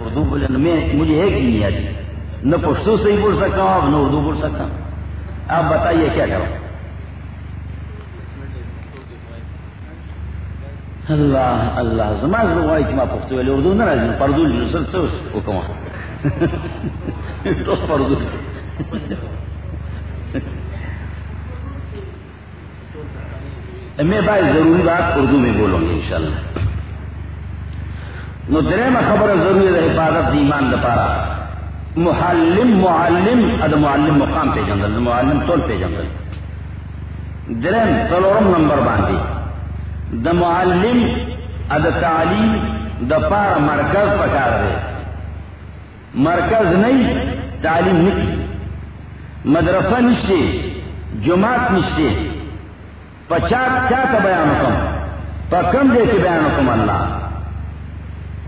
A: اردو بولے میں مجھے ایک ہی نہیں آتی نہ پشتو سے ہی بول سکتا ہوں اب نہ اردو بول سکتا ہوں آپ بتائیے کیا کرو؟ اللہ اللہ زماز لوگ کہ میں پختو والے اردو نہ راجی پردو جو سر تو وہ کما. تو پردو. میں بھائی، ضروری بات اردو میں بولوں گی انشاءاللہ. نو درے میں خبر ضروری ہے، حفاظت ایمان دپارا. محلم معلم اد معلم مقام پہ جنگل، معلم طول پہ جنگل۔ درم تلورم نمبر باندھی۔ دا معلم اد تعلیم دپار مرکز پکار دے۔ مرکز نہیں، تعلیم نہیں مدرسہ نشتے، جماعت نشتے۔ پچاس کیا کا بیان کم۔ پکم دے کے بیان کم اللہ۔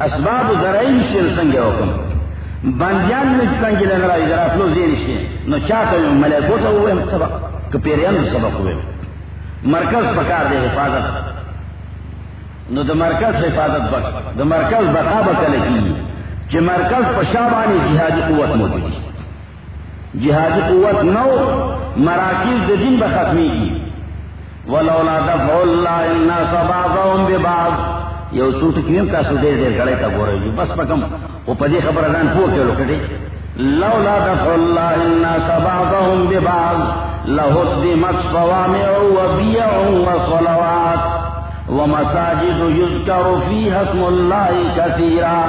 A: اسباب ذرعی نشتے سنگے حکم بندیان میں سنگے لے نو چاہتا ہوں ملیکو تا ہوئے سبق. کپیریان سبق ہوئے مرکز پکار دے حفاظت. نو د مرکز حفاظت بک. د مرکز بقا بکل کی. کہ مرکز پشابانی جہادی قوت موجود جہادی قوت نو مراکز دین بختمی کی ولولا دفع اللہ الناس بعضهم ببعض. یو چوٹ کیم کا سو دیر دیر گڑے تا گورے جو؟ بس پکم وہ پدی خبر ادان پو کے لوکڑے لولا دفع اللہ الناس بعضهم ببعض لهدمت صوامع وبيع وصلوات ومساجد يذكر فيها اسم الله كثيرا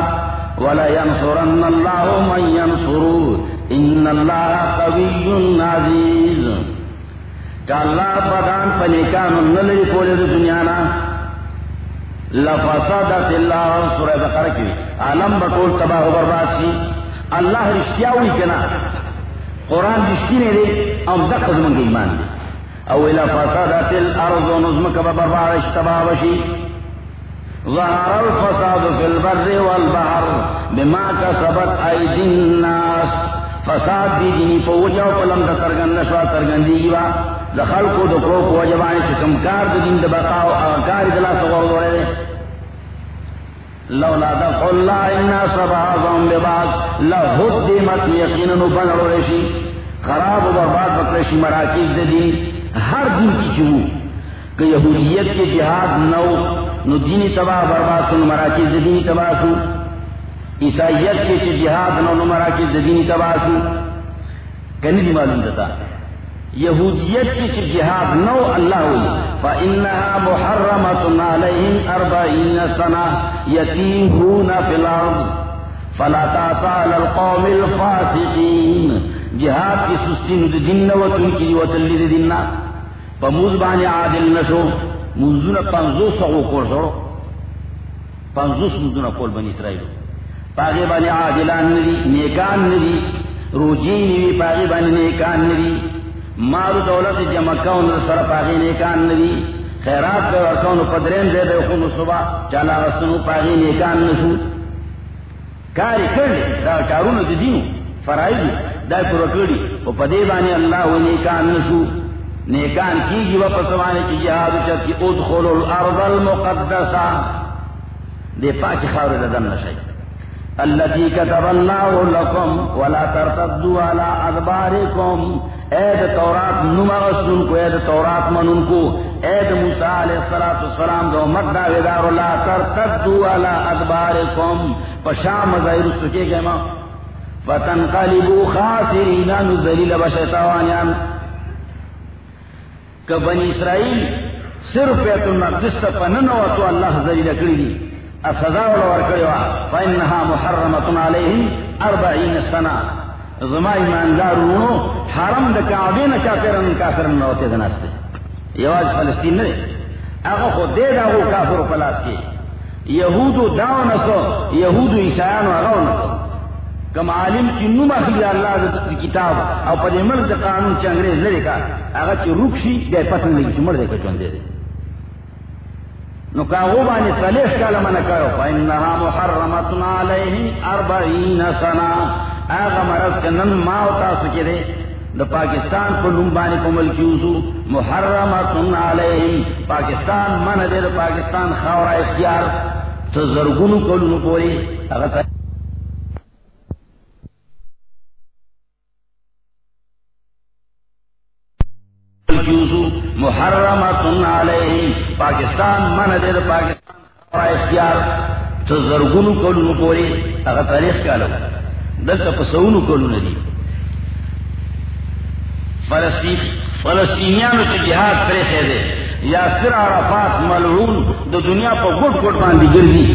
A: ولا ينصرن الله من ينصره إن الله قوي عزيز اللہ بدان پنکان نلری کولے دو دنیانا لفسادت اللہ سورہ بقر کی. عالم بطول تباہ و برباد سی. اللہ رشتیاوی کنا. قرآن رشتی نے دے. ام دقت من کے ایمان دے. او الى فسادت الارض نظمك ببربار اشتبابشي ظهر الفساد في البر والبحر بما كسبت ايدي الناس. فساد دی دینی پوچا و پلم دا سرگن نشوا سرگن دیگی دخل کو دکرو کو وجبانی چکم کار دا دین دا بقاو دلا سغور دورے دے لولا دفع اللہ انہا الناس بعضهم ببعض لہدمت یقینا بنر رشی خراب و برباد بکرشی مراکز دے دین. ہر دن کی چو کہ یہودیت کے جہاد نو نو دینی تباہ برباد سن مراکز دے دینی تباہ سو عیسائیت کے جہاد نو نو مراکز دے دینی تباہ سو کہنی دی معلوم دتا. یہودیت کے چی جہاد نو اللہ ہوئی۔ فَإِنَّهَا مُحَرَّمَةٌ عَلَيْهِمْ أَرْبَعِينَ سَنَةً يَتِيهُونَ فِي الْأَرْضِ۔ فَلَا الْقَوْمِ الْفَاسِقِينَ۔ جہاد کی سستی ند دن و تن کی و تلی دن پموز بانی عادل نشو۔ منزون پنزو سو کور سڑو۔ پنزوس منزون کول بنی اسرائیل پاگے بانی عادلان ندی، نیکان ندی۔ روجی نیوی پاگے بانی نیکان ندی۔ مال دولت جمع کون سر پاگے نیکان ندی خیرات پہ ورکون پدرین دے دے خون صبح. چالا رسنو پاگے نیکان نشو. کاری کرد دا کارون دی دینو، فرائدو، دا پرکڑی او پدے بانی اللہ و نیکان نشو. نیکان کی گی و وپسوانے کی جہاد چت کی ادخلوا الارض المقدسہ. دے پاک خاور لدن نشائی. اللہ التي كتب الله لكم ولا ترتدوا على ادباركم اید تورات نمغسن کو اید تورات منن کو۔ اید موسیٰ علیہ الصلوۃ والسلام دو مدہ ودار لا ترتدوا على ادباركم پشام ظاہر اس کے گما فتنقلبوا خاسرین نزلیل بشیطوانیان کہ بنی اسرائیل صرف بیت المقدس تا پننواتو اللہ زلیل کردی اسزا ولور کریوا۔ فإنها محرمت علیہم اربعین سنہ۔ زما ایماندارونو حرم دا کعبین کافرن کافرن نوتے دناستے یواز فلسطین نے اگا خود دے دا وہ کافر پلاس کے یہودو داو نسو یہودو عیسائیانو اگاو نسو کم عالم کی نما خلی اللہ کتاب او پا دے مرد قانون چی انگریز لرے کا اگر چی روک شی دے پتن لگی چی مرد کا چوندے دے نو کاغو بانی تلیش کالا من کرو فا انہا محرمتنا علیہم اربعین سنا آغا مرض کنن ماوتا سکے دے، دا پاکستان کو لنبانی کو ملکی ملکیوزو محرمتن علیہم۔ پاکستان من دے، دا پاکستان خورا اختیار۔ تزرگونو کلونو پوری۔ اگر محرمت علیہ پاکستان من دے پاکستان اختیار۔ تو زرگن کلو پوری۔ اگر تاریخ کا لگ دلتا پسون کلو ندی. فلسطینیانو چی جہاد کرے خیدے یا سر عرفات ملعون دو دنیا پا گوٹ گوٹ باندی گردی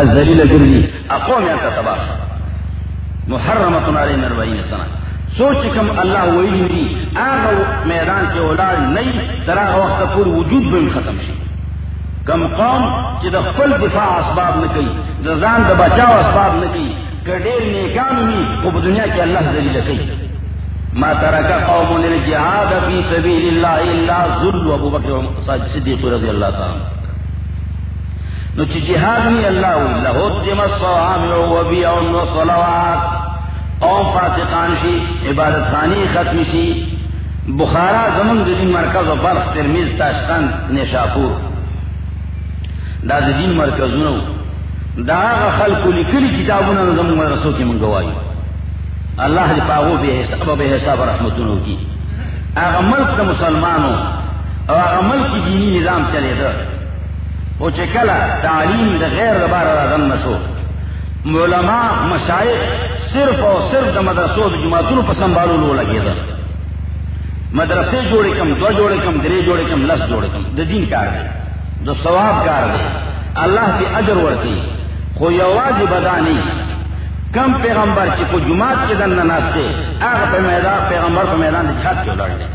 A: از ذلیل گردی اقوم یا تباہ محرمت علیہ نربعین سنہ سوچ کم اللہ وہی دی. آغا میدان کے اولاد نہیں ترا وقت پور وجود بھی ختم شی. کم قوم چې د خپل دفاع اسباب نه کوي د ځان د بچاو اسباب نه کوي کډیر نیکان وي او په دنیا کې الله ذلیل کوي ما ترک قوم الجهاد فی سبیل الله الا ذل، ابو بکر صدیق رضی اللہ تعالی نو چې جهاد نی الله له هدم الصوامع وبيع وصلوات قوم فاسقان شي عبادت خانی ختم شي بخارا زمن دین مرکز و برخ ترمیز، تاشقند نشاپور دا دین مرکز نو دا خلق لکلی کتابنا زمن مدرسوں کی منگوائی اللہ دی پاغو بے حساب بے حساب رحمتنو کی اگر ملک دا مسلمانوں اور اگر ملک کی دینی نظام چلے دا وہ چکلا تعلیم دا غیر ربار رادن نسو علماء مشایخ صرف اور صرف دا مدرسوں دا جماعتوں پسنبالو لو لگے دا مدرسے جوڑے کم دو جوڑے کم درے جوڑے کم، لس جوڑے کم. دا دین کار دے دو ثواب کار دے اللہ کی اجر ورتی خو یواز بدانی کم پیغمبر چی کو جماعت کے دن ناستے آغا پہ میدان، پیغمبر پہ میدان دے چھات کیوں لڑ دے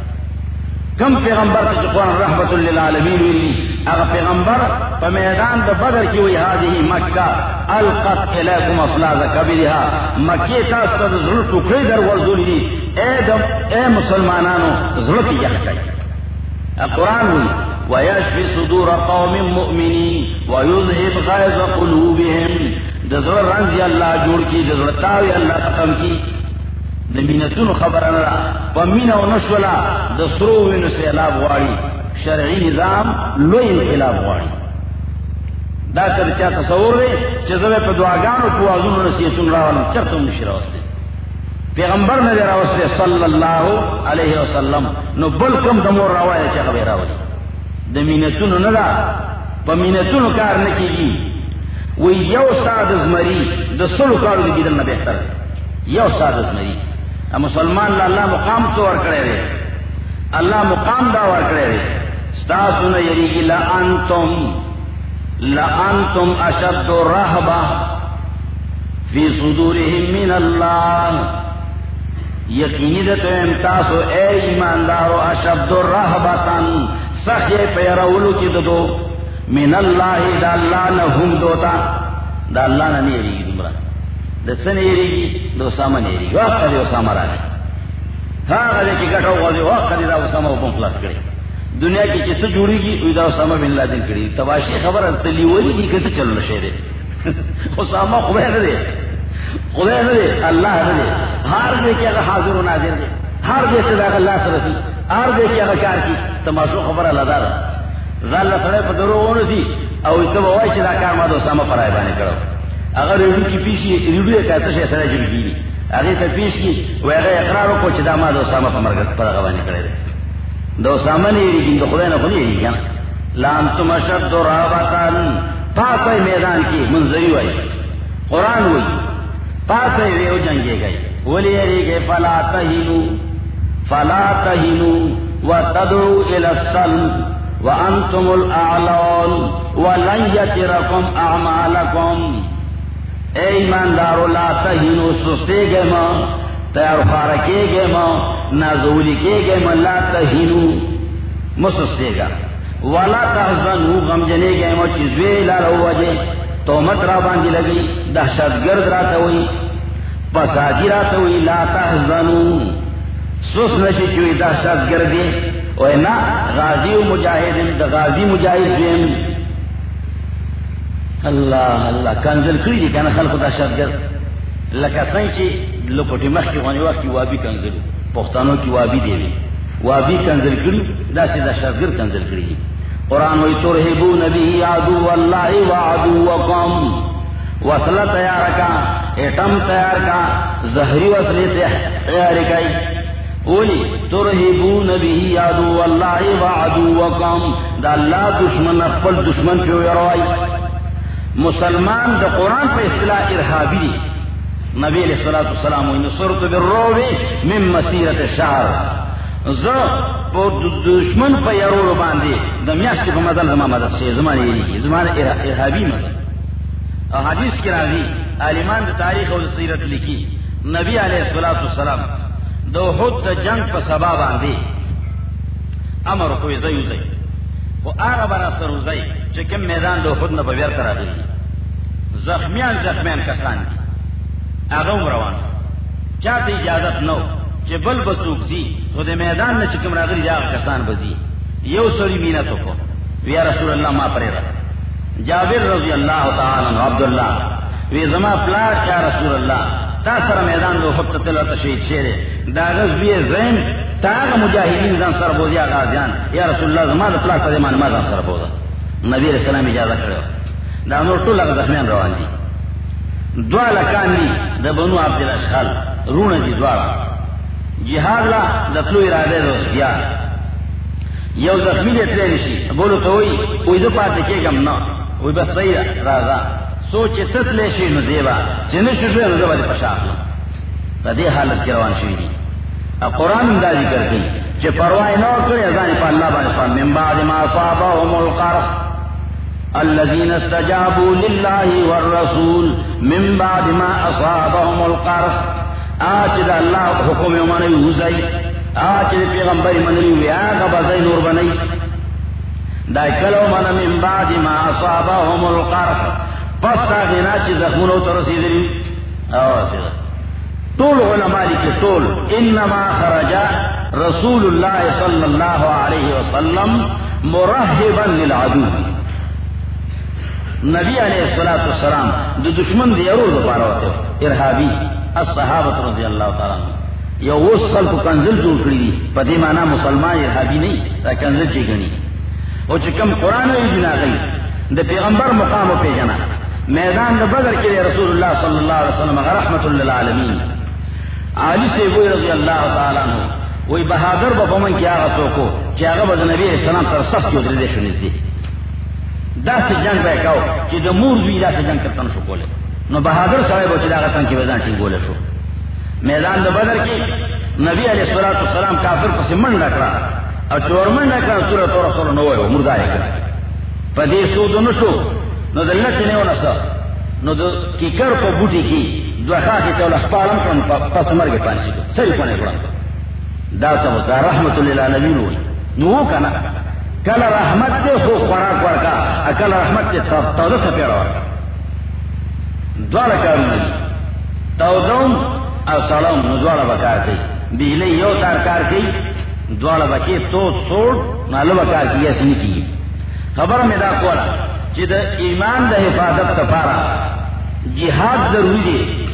A: کم پیغمبر چی قرآن رحمت للعالمین ویلی آغا پیغمبر پہ میدان دا بدر کی ہوئی حاضی مکہ القت الیکم افلاز کبیرها. مکی تاستا دا ضرور ٹکڑی در ورزولی دی اے اے مسلمانانو ضرور کی یخ کئی قرآن ہوئی ويشفي صدور قوم مؤمنين ويذهب غيظ قلوبهم دزر رنزي الله جوړ کی دزر تاوي الله ختم کی۔ نمینتون خبر انا فمنا ونشولا دسرو وینو سیلاب غواړي شرعي نظام، لوی انقلاب غواړي دا تر چا تصور دی چې زه په دعاګانو په وازونو نصیحتون راوړم چرته نشي راوستي پیغمبر نے راوستي صلی الله علیه وسلم، نو بل کوم دمور راوړی چې خبر راوړي د مینتونو نه دا په مینتونو کار نه کیږي. وی یو ساده زمری د سلو کارو دی بدل نه بهتر یو ساده زمری ا مسلمان لا الله مقام تو ور کړی دی. الله مقام دا ور کړی دی. تاسو نه یریږي لا انتم. لا انتم اشد رهبه فی صدورهم من الله. یقینی دته امتاسو اے ایماندارو، اشد رهبتن سخی پیرولو کی دو دو۔ من اللہ دا اللہ نہم دوتا۔ دا اللہ نہ نیری گی دمرا۔ دا سن ایری گی دو ساما نیری گی۔ وقت دی اسامہ را گئی۔ ہاں غزے کی گٹھو غزے وقت دی دا اسامہ اوپن خلاص کرے دنیا کی کس جوڑی گی، وی دا اسامہ بن لادن کری۔ تباشی خبر تلی ولی گی کس چل نشے دے اسامہ خبیر دے۔ خبیر دے، اللہ دے۔ ہار دے کہ اگر حاضر و ناظر دے۔ ہار دے سے دا اللہ سے رسی۔ ہار دے کہ اگر کار کی تماشو خبر اللہ دار. زال سڑے پر درو اون سی، او تو وای چې دا کار ما دو سم پرای باندې کړو اگر ریډو کی پیشي ریډو کا څه سره جوړ کیږي هغه ته پیش کی وایغه اقرار کو چې دا ما دو سم په مرګ پر باندې کړی دو سامنے ریږي د خدای نه خونی ریږي لام تم شد رابطان پاسه میدان کی، منظری وای قران وای پاسه ویو جنگے گئی. ولی ریږي فلا تهینو فلا تهینو وتدعوا الى السلم وانتم الاعلون ولن يتركم اعمالكم اے ایماندارو، لا تهینوا سستے گئے ماں تیار فارکے گئے ماں نازولی کے گئے ماں لا تهینوا مسستے گا۔ ولا تحزنوا، غم جنے گئے ماں چیزوے لا رو وجے تو مت را باندھی لگی، دہشت گرد راتا ہوئی پساجی راتا ہوئی، لا تحزنوا۔ سس نشی چوئی دہشت گردی اور نہ غازی و مجاہد دا غازی مجاہد دیم اللہ اللہ، کنزل کری دی کنا خلق دہشت گرد۔ لکا سنگ چی لپٹی مخ کی غنی وقت کی وابی کنزل پختانوں کی وابی دیوی۔ وابی کنزل کری، دا سی دہشت گرد کنزل کری قرآن وی ترہبون بھی عدو اللہ و عدوکم۔ وصلہ تیار کا، ایٹم تیار کا، زہری وصلی تیار کئی۔ اولی ترہبون بھی عدو اللہ و عدوکم دا اللہ دشمن اقبل دشمن پیو یروائی مسلمان دا قرآن پہ اصطلاح ارحابی دی. نبی علیہ الصلوۃ والسلام ان سورۃ بالروع من مسیرت الشهر ز دشمن پہ یرو باندې د میاشتې په مدل زما مدد شي زمانه یې زمانه ارهابی مدد حدیث کې راځي، عالمان د تاریخ او سیرت لیکي. نبی علیہ الصلوۃ والسلام دو حد دا جنگ په سبا باندې. امر کوي زيو زي وہ آگا برا سروزائی چکم میدان دو خود نہ بغیر کرا دی زخمیان زخمیان کسان دی آگا روان چاہتے اجازت نو کہ بل بچوک دی تو دے میدان نہ چکم راگری جا کسان بزی یو سوری مینا تو کو یا رسول اللہ ما پرے رہا جابر رضی اللہ تعالی عنہ عبداللہ وی زما پلاٹ یا رسول اللہ تا سر میدان دو خود تلوت شہید شیرے داغز بی زین، تا تاغ مجاہدین زن سر بوزی آگا جان. یا رسول اللہ زما دا پلاٹ پدے مان مازان سر بوزا. نبی علیہ السلام اجازہ کرے دا نور طول لگا زخمیان روان دی. دعا لکان دی دا بنو عبد الاشخال رون دی دعا جہاد لا دا دتلو ارادے دوست گیا یو زخمی دے تلے نشی. بولو تو وہی کوئی دو پاتے کے گم نا. وہی بس صحیح رازا. سوچ تت لے شی نزیبا چنے شوشوے نزیبا دے پشاک لوں تا دے حالت کی روان شوی دی. اب قرآن اندازی دا ذکر کی چے پروائی نور کرے ازانی پا اللہ بانے پا من بعد ما صابهم القرح. الذين استجابوا لله والرسول. من بعد ما اصابهم القرح. آج دا اللہ حکم امانے ہوزائی آج دا پیغمبر منلی ہوئی آگا بزائی نور بنائی دا کلو من من بعد ما اصابهم القرح. پس تا دینا چی زخمونو ترسی دری آو سیدہ طول علماء لکی طول انما خرجا رسول اللہ صلی اللہ علیہ وسلم مرحبا للعدو. نبی علیہ الصلوۃ والسلام دو دشمن دی ارور دو پارا ہوتے ارہابی الصحابہ رضی اللہ تعالی عنہ یہ وہ سل کو کنزل جوڑ کری دی. پدی معنی مسلمان ارہابی نہیں تا کنزل چی گنی او چکم قرآن وی بنا گئی دا پیغمبر مقام پہ جنا میدان دا بدر کے رسول اللہ صلی اللہ علیہ وسلم رحمت للعالمین. علی سے وہی رضی اللہ تعالیٰ عنہ وہی بہادر بفمن کی آغا کو کہ آغا نبی السلام سر سخت کی ادری دیشو نزدی دا سے جنگ بے کہو کہ دا مور بھی دا سے جنگ کرتن شو کولے نو بہادر سوائے بچی دا غسان کی وزان ٹھیک بولے شو. میدان دا بدر کی نبی علیہ السلام کافر پسی من ڈکرا اور چور من ڈکرا سورت اور رسول نوے ہو مردہ ہے پدی سو دو نشو. نو دلت نیو نسا نو دو کی کر پا بوٹی کی دوخا کی تولا خپالم کرن پس مرگ پانسی کو سری پانے کرن دا تا دا رحمت اللہ نبی ہوئی نو کنا کل رحمت تے خو خوراک ورکا کل رحمت تے تازہ سپیڑا ورکا. دوارا کار نبی تودوم او سلام نو دوارا بکار کئی بجلی یو تار کار کئی دوارا بکی تو سوڑ نالو بکار کی ایسی نہیں کی خبر میں دا کولا چی ایمان دا حفاظت تفارا جہاد ضروری دے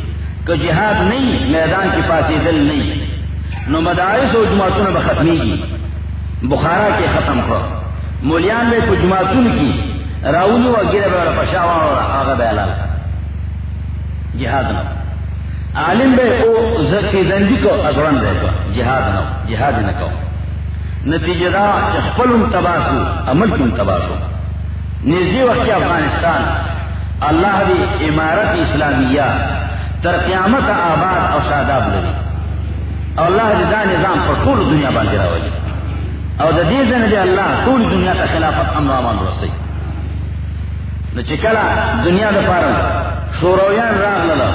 A: کہ جہاد نہیں، میدان کے پاس دل نہیں۔ نو مدارس و جماعتوں میں ختمی کی۔ بخارا کے ختم کرو مولیان میں کو جماعتوں کی۔ راؤل و گرے بڑا پشاوا اور آگا بیلا جہاد نہ عالم بے او زکی زندگی کو اگرن رہے گا جہاد نہ جہاد نہ کہو نتیجہ دا چخپلم تباسو عمل کم تباسو نزی وقت افغانستان. اللہ دی عمارت اسلامیہ. تر قیامت آباد اور شاداب لگی اور اللہ دا نظام پر طول دنیا باندھ راولی اور دا دیزن دے اللہ طول دنیا کا خلافت امن و امان رسی نو چکلا دنیا دا پارا شورویان راغ للا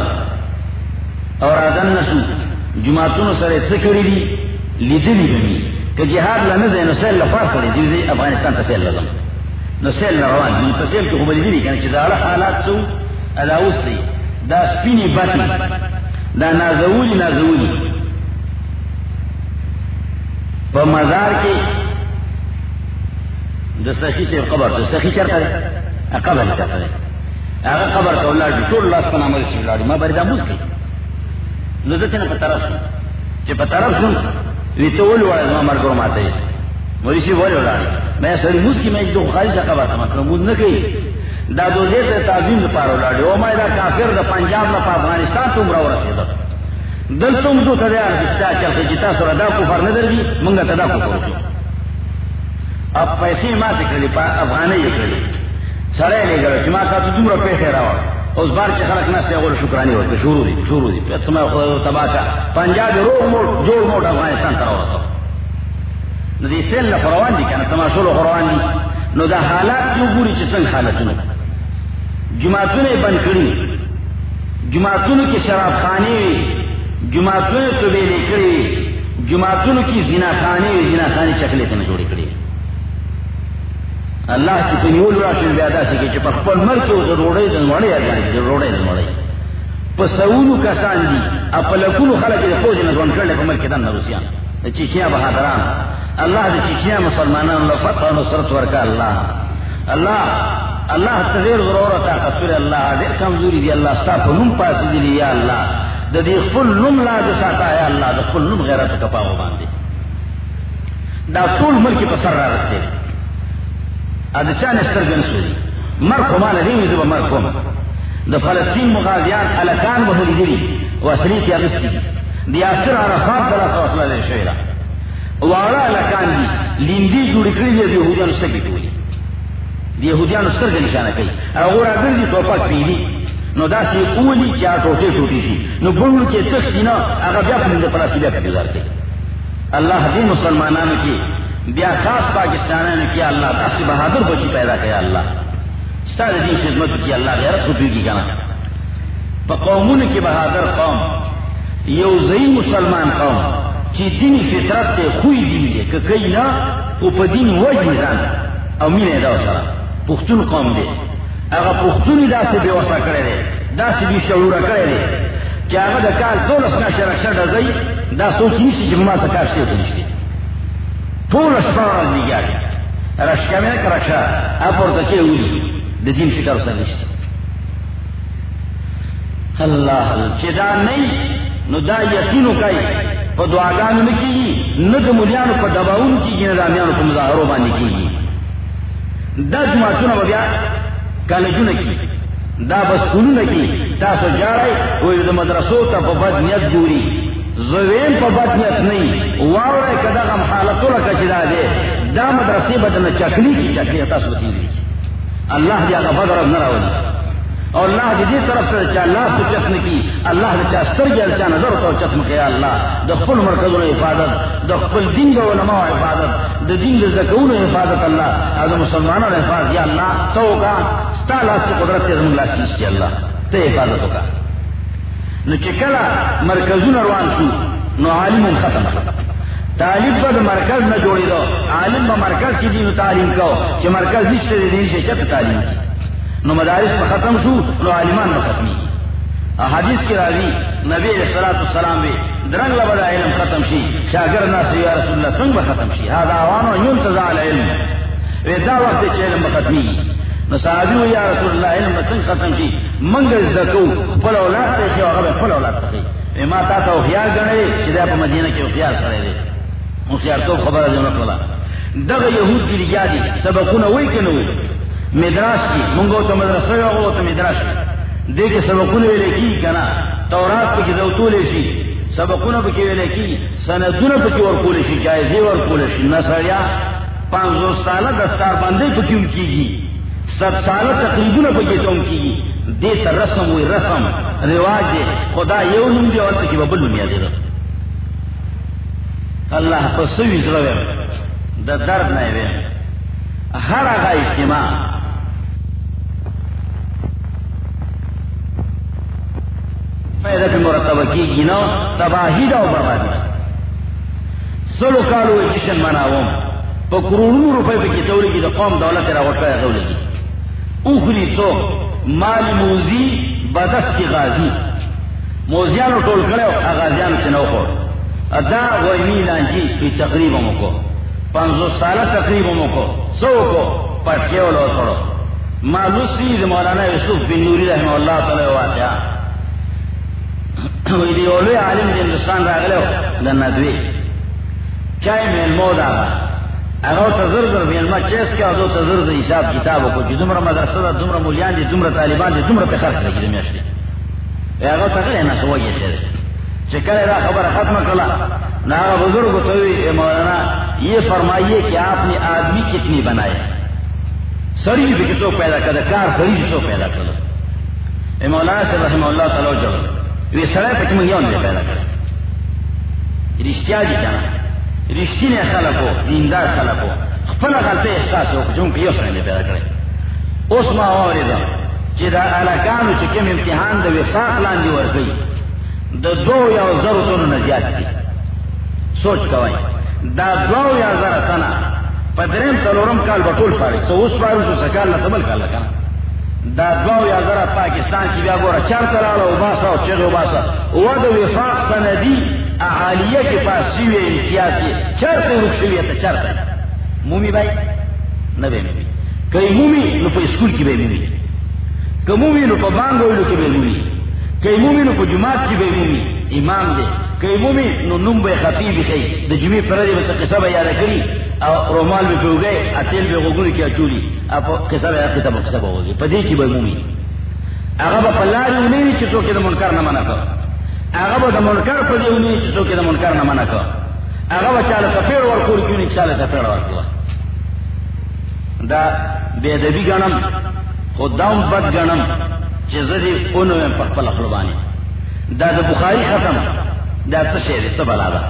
A: اور آدن نسو جماعتون سر سکری دی لیدلی بنی کہ جہاد لنزے نو سیل لفاس سر دیوزی افغانستان تسیل لزم نو سیل روان. دی تسیل کی خوبلی دی کنی چیزا حالات سو اداوس سی دا سپینی باتی دا نازولی نازولی پا مزار کی دا سخی سے قبر. دا سخی چرتا دے قبر چرتا دے اگر قبر کا اللہ جی طول اللہ سپنا مری سی اللہ ما بری دا موز کی نزدتی نا پا طرف سن چی پا طرف سن وی تو ولی وارد ما مرگو ماتا ہے مری سی ولی میں سری موز کی، میں ایک دو خالی سا قبر تا مکرم موز نکی دا دو دے تے تعظیم دے پارو لاڑی او مائی دا کافر دا پنجاب نا پا افغانستان تم رو رسی دا دل تم دو تا دیار جتا چلتے جتا سورا دا کفر ندر دی منگا تا دا کفر رسی اب پیسی ما تکلی پا افغانی یکلی سرے لے گرو چما تا تو دورا پیسے راوا اس بار چی خلق ناس تیغول شکرانی ہوتی شروع دی شروع دی تمہیں خود تباہ کا پنجاب رو موٹ جوڑ موٹ افغانستان تراو رسو ندی سیل نفروان دی کنا تماشول خروان دی نو دا حالات کیوں گوری چسنگ حالتونو جماعتوں بند کری جماعتوں کی شراب خانے جماعتوں تو بے لے کری جماعتوں کی زنا خانے زنا خانے چکلے سے جوڑی کری اللہ کی تو راشن بیادا سکی چی پا خپل مر کے اوزر روڑے دن وڑے یا دی روڑے دن وڑے پا سوولو کسان دی اپا لکولو خلق دی فوج نظوان کرلے پا مر کے دن نروسیان چیچیاں بہادران اللہ دی چیچیاں مسلمانان اللہ فتح و نصرت ورکا اللہ۔ اللہ اللہ تغیر ضرور ضرورتا قصر اللہ، دیر کمزوری دی اللہ، ستا پا نم پاسی دی یا اللہ۔ دا دی خپل نم لا دی ساتا ہے اللہ دا خپل نم غیرت کپاو باندے۔ دا طول ملکی پا سر را رستے۔ دی اد چان استرگن سوری مر کو مال دی ویزو مر کو د فلسطین مغازیان الکان بہلی دی و کی اغسطی دی اثر عرفات دلا فاصلہ دے شویرہ۔ وارا الکان دی. لیندی جوڑی کری دی یہودیان استرگی کولی. دی یہودیان استرگ نشانہ کئی. اگر اگر دی توپک پیلی. نو دا سی اولی کیا ٹوٹے ٹوٹی سی. نو بڑھو کے تختی نا اگر بیا پرند پلاسی بیا کبیزار کئی. اللہ دی مسلمانان کی، بیا خاص پاکستان نے کیا اللہ دس بہادر بچی پیدا کیا اللہ. سارے دین خدمت کی اللہ غیرت خطوی کی کہنا قومون کی بہادر قوم، یو زئی مسلمان قوم. چی دینی فطرت تے خوی دین دے، کہ کئی نا او پا دین وجہ نزان او مین دا سرا. پختون قوم دے. اگر پختونی دا سے بے وسا کرے دے. دا سے بھی شعورا کرے دے. کیا اگر دا کار دولس ناشر اکشر دا زئی، دا سوچ نیسی چی جمعہ سکار سے تو نشتے ټول شپه دی یاري رشکا مې کرکشا اپور ته کې وی د دین فکر سره نشته الله چې دا نه نو دا یقینو کوي په دعاګانو نه کیږي، نه د مليانو په دباونو کیږي، نه د امیانو په مظاهرو باندې کیږي. دا جماعتونه بیا کالجونه کی دا بس کولونه کی تاسو جاړای وې د مدرسو ته په بد نیت جوړي زوین پا بد بدنیت نہیں واورے کدا غم حالتو لکا چدا دے دا مدرسی بدن چکلی کی چکلی اتا سوتی دی اللہ دی آگا فضر اب نراولی اور اللہ دی دی طرف سے چاہ اللہ تو چتن کی، اللہ دی چاہ ستر جل چاہ نظر تو چتن کیا، اللہ دا خل مرکزون حفاظت دا خل دین دا علماء حفاظت دا دین دا زکون حفاظت، اللہ از مسلمانوں حفاظت یا اللہ تو کا، ستا اللہ سے قدرت تیز تیزم اللہ سیسی اللہ تے حفاظتو کا۔ نو چکلا مرکزون روان شو، نو عالم ختم تعلیم پر مرکز نہ جوڑی دو، عالم با مرکز کی دین تعلیم کو کہ مرکز نشتے دین سے چت تعلیم کی۔ نو مدارس پر ختم شو، نو عالمان پر ختمی. حدیث کی راضی نبی علیہ الصلوۃ والسلام بھی درنگ لبدا علم ختم شی شاگر ناس یا رسول اللہ سنگ ختم شی. هذا اوان ينتزع العلم ودا وقت علم ختمی. نو صحابی یا رسول اللہ علم سنگ ختم شی. منگل زکو پل اولاد تے کہ اور پل اولاد تے ما تا تو خیال گنے کہ اپ مدینہ کے خیال کرے دے خیال تو خبر دے نہ دغ یہود کی ریادی سبقنا وئی کنو مدراس کی منگو تو مدرسہ ہو تو مدراس دے کے سبقنا ویلے کی کنا تورات پہ کی زوتول شی سبقنا کی ویلے کی سندنا کی اور کول شی جائزے اور کول شی نسریا پانچ سال دستار بندے پکیوں کی گی ست سالہ سال تقریباً پکے چون کی گی دیتا رسم ہوئی رسم، رواج دے خدا یو نم دے اور تکی ببل نم یادی رو اللہ پر سوی دروے دا درد نئے وے ہر آگا اجتماع فیدہ پی مرتبہ کی گی نو تباہی دا و بربادی سلو کالو جشن مناوم. پا کرونو روپے پہ کی تولی کی دا قوم دولت را وٹا یا دولی کی. اخری تو مال موزی بدس کی غازی. موزیان ٹول کرے غازیان سے نو کو ادا وہ میلان جی پی تقریب کو. پانچ سال تقریب کو. سو کو پٹکے لو تھوڑو مالوسی مولانا یوسف بن نوری رحمہ اللہ تعالی واقعہ ویدی اولوی عالم دی ہندوستان را گلے دن ندوی. چای میل مودا اگر تزر در بین ما چیس کیا دو تزر در حساب کتابو کو جی دمرا مدرسہ دا دمرا مولیان دی دمرا طالبان دی دمرا پہ خرچ لگی دمیاش دی اگر تغیر اینا سوا یہ شیر چکر را خبر ختم کلا ناغا بزرگ توی مولانا یہ فرمائیے کہ آپ نے آدمی کتنی بنائے سری بھی کتو پیدا کرے کار سری کتو پیدا کرے اے مولانا سے رحمہ اللہ تعالی جو یہ سڑے پہ کمی یون دے پیدا کرے رشتیا جی جانا رشتی نے خلق ہو دیندار خلق ہو خپلا غلطے احساس ہو جن کی یو سڑے دے پیدا کرے اس ما اور دا چې دا علاکانو چې کوم امتحان د وفاق لاندې ورغی د دو یا زرو تونو نه زیات دي. سوچ کوي دا دو یا زرو تنا پدریم تلورم کال بطول فارغ سو اس فارغ سو سکال نسبل کال لکا دا دواو یا ذرا پاکستان کی بیا گورا چار تلالا و باسا و چیغ و باسا دا وفاق سندی اعالیہ کے پاس سیوے امتیاز کی چار تے رک سیوے تا چار تے مومی بائی نبے مومی کئی مومی نو پا اسکول کی بے مومی کئی مومی نو پا بانگو نو کی بے مومی کئی مومی نو پا جماعت کی بے مومی امام دے کئی مومی نو نم بے خطیبی خی دا جمعی پردی بس قصہ بے یاد کری او رومال بھی پیو گئے اتیل بھی غگونی کیا چولی اب قصہ بے یاد کتاب قصہ بے ہوگی پدی کی بے مومی اگر با پلاری انہی چطو کی دا منکر نمانا کر اگر با دا منکر پدی انہی چطو کی دا منکر نمانا کر اگر با چال سفیر ورکور کیوں نہیں چال سفیر ورکور دا بے دبی گنم خود داؤں بد گنم چیزدی انہوں میں پخپل اخلبانی دا دا بخاری ختم. دا سشیر سب علاوہ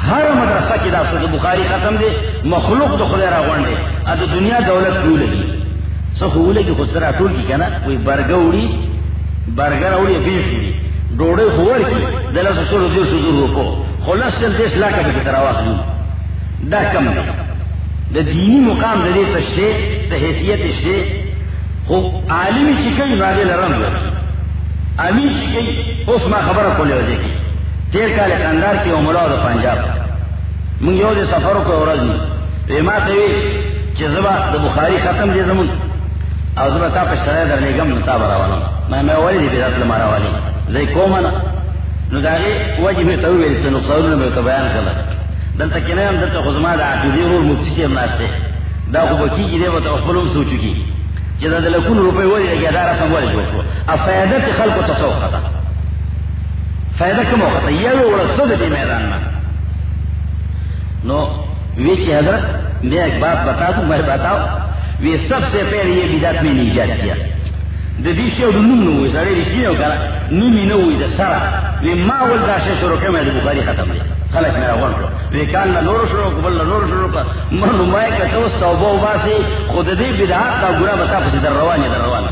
A: ہر مدرسہ کی دا سو بخاری ختم دے مخلوق تو خدا را گوانڈے اد دنیا دولت کیوں لگی سو خو لگی خود سرا ٹول کی کنا کوئی برگا اڑی برگر اڑی بیش اڑی ڈوڑے ہوور کی دلا سو سو دیر سو دور روپو خلاص چل دیس لاکا بکی تراواق دوں دا کم دے دا دینی مقام دے دے تشتے سحیثیت تشتے خو عالمی چکن نادے لرم لکی امی چکی اس ما خبر کو لے وجہ کی تیر کال اندار کی عمرہ دا پنجاب. من یو دے سفرو کو عورض نی ویما تیوی چی زبا دا بخاری ختم دے زمون او زبا تا پشترے در لگم نتا برا والا میں میں والی دی بیدات لمارا والی زی کومنا نو داغی وجہ میں تاوی بیلی سنو قصورنا میں تو بیان کرلا دلتا کنیم دلتا خزما دا عقیدی رول مفتی سے امناستے دا خوبا کی جی دے بتا اخبرم سو چکی جدا دلکون روپے ولی لگیا دارا سم ولی جو شو؟ اب خلق و تصوق خطا فائدہ کم ہوتا یہ وہ دی میدان میں۔ نو، وی کی حضرت، میں ایک بات بتا دوں، میں بتاؤ، وی سب سے پہلے یہ بدعت میں نے ایجاد کیا نو نو وی ما ول شروع بخاری ختم دی۔ خلق میرا وی کان نور شروع کو بل نور شروع کا من تو خود بدعت کا بتا، پس در روان در روان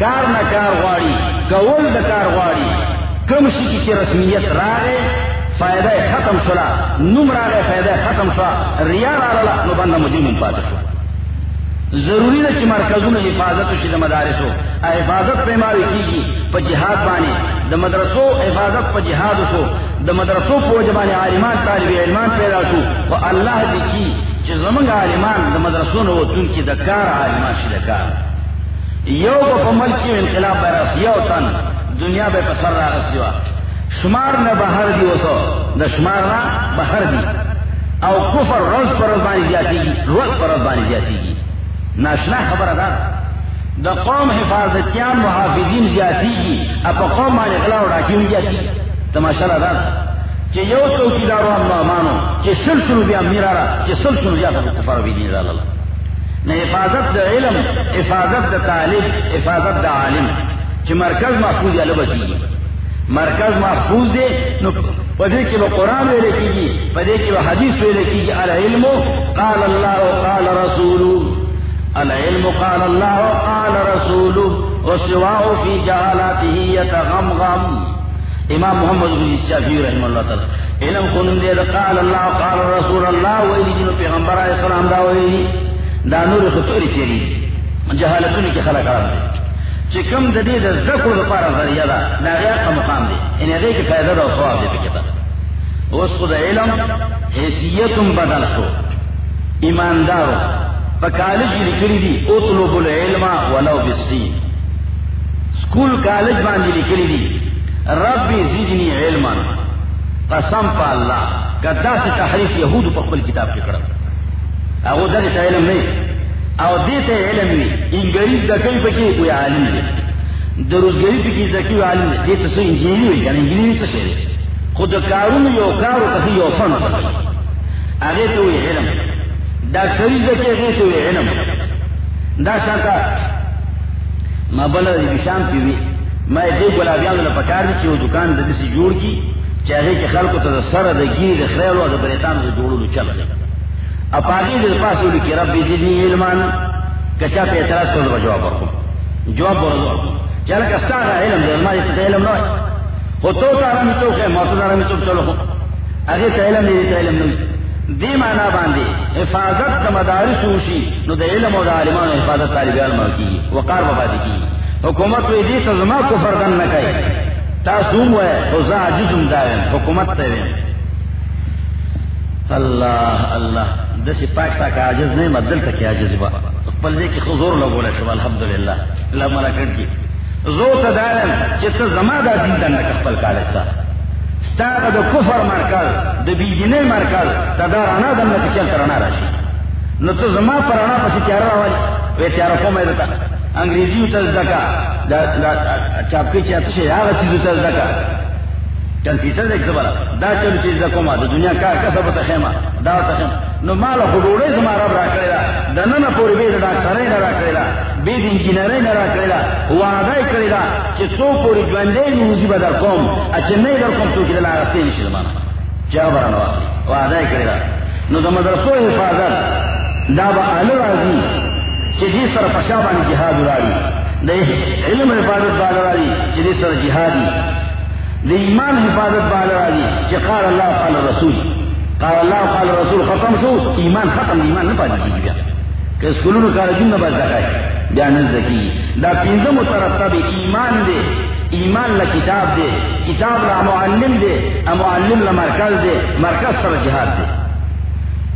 A: کار نہ کار غواڑی، کول د کار غواڑی۔ کم شی کی رسمیت راغے فائدہ ختم شلا نم راغے فائدہ ختم شلا ریا رالا نو بندہ مجرم پاتہ شلا ضروری ہے کہ مرکزوں میں حفاظت شد مدارس ہو حفاظت پہ ماری کی گی، پہ جہاد بانے۔ دا مدرسوں حفاظت پہ جہاد ہو دا مدرسوں پہ جبانے عالمان طالب علمان پیدا شو۔ و اللہ دی کی چی زمنگ عالمان دا مدرسوں نے وہ تن کی دکار عالمان شد دکار یو کو ملکی انقلاب برس یو تن. دنیا بے پسر را رسیوا شمار نہ بہر دی وسو دا شمار نہ بہر دی. او کفر روز پر روز بانی جاتی گی، روز پر روز بانی جاتی گی. ناشنا خبر ادا. دا قوم حفاظتیان محافظین جاتی گی، اپا قوم مانی اغلا و راکیم جاتی تماشا ادا. کہ یو چوکیدارو ہم مانو کہ سلسلو بیا میرارا کہ سلسلو جاتا کفر بیدین اللہ نہ حفاظت دا علم، حفاظت دا تعلیم حفاظت دا عالم. کہ مرکز محفوظ یا لبتی مرکز محفوظ دے پدے کہ وہ قرآن وے لکھی گی پدے کہ وہ حدیث وے لکھی گی العلم قال اللہ قال رسول. العلم قال اللہ قال رسول. وسواء في جهالاته يتغمغم. امام محمد بن الشافعي رحمه الله تعالى علم قنم دے قال اللہ قال رسول اللہ ویلی جنو پیغمبر علیہ السلام دا ویلی دا نور خطوری تیری جہالتونی کی خلق آرام دے چی کم دا دی دا ذکر دا پارا ذریعہ دا دا غیر کا مقام دے انہیں یعنی دے کی فائدہ دا خواب دے پکتا اس خود علم حیثیتم بدل شو. ایماندارو پا کالج لکلی دی اطلب العلم ولو بالسین. سکول، کالج باندی لکلی دی ربی زیدنی علما. قسم پا اللہ کدا سے تحریف یہود پا قبل کتاب کے کرم او دا تا علم نہیں او دیتا علم نہیں انگریز دا کئی پکی کوئی عالم دے دروزگری پکی دا کئی عالم دے دیتا سو انجینی ہوئی یعنی انجینی سو شیرے خود کارون یو کارو کسی یو فن پکی تو ہوئی علم دا کریز دا کئی اگے تو ہوئی علم دا شانتا ما بلا دی بشام پیوی ما دے گلابیان دا پکار دی چی وہ دکان دا دسی جوڑ کی چاہے کہ خلقو تا سر دا گیر دا خریلو دا بریتان دا دوڑو چل جا اپاگی دل پاس ہوئی کہ رب زدنی علمان کچا پہ اعتراض کرو جواب رکھو جواب برزو چل کستا کا علم دل مالی تتا علم نوائے خود تو تا رمی تو کہ موتو نا رمی تو چلو خو اگے علم دے علم نہیں دی مانا باندے حفاظت کا مدارس اوشی نو دے علم و دا علمان حفاظت طالب علم کی وقار بابادی کی حکومت وی دی تزما کو فردن نہ کئی تا سوم ہے خزا عجزم دائم حکومت تیرین اللہ اللہ دسی پاک سا کا عجز نہیں مدل تک عجز با پل دے کی خضور خزور لگو لشو الحمدللہ اللہ ملکن کی زور تا دائم چیتا زما دا دین دا نکخ پل کالتا ستاق دا کفر مرکل دا بیدینی مرکل تا دا رانا دا نتی چل ترانا راشی نو تو زما پر رانا پسی تیارا راوالی وی تیارا کم ایدتا انگریزی تا زدکا چاپکی چاہتا شی آغا چیزو تا زدکا کنفیسر دیکھ دا چیز دا دا دنیا کار کسا بتا خیمہ، دا نو مالا خدوڑے کرے دا پوری بید کرے دا بید کرے دا، وعدائی کرے دا، چی سو پوری جواندے نوزی با در قوم اچھے نئی در قوم تو وعدائی کرے دا۔ نو دا مدرسو حفاظت، دا با آلو رازی، چی دی سر پشابانی جہاد راری دا علم حفاظت بالا راری چی دی سر جہادی۔ دا ایمان حفاظت بالا راری چی قال اللہ قال رسول قال اللہ قال رسول ختم شو، ایمان ختم، ایمان نہ پاتی کی بیا. کہ سکولوں کا رجن نہ بچ ہے بیا نزدکی دا پینزم مترتب ایمان دے ایمان لا کتاب دے کتاب لا معلم دے معلم لا مرکز دے مرکز سر جہاد دے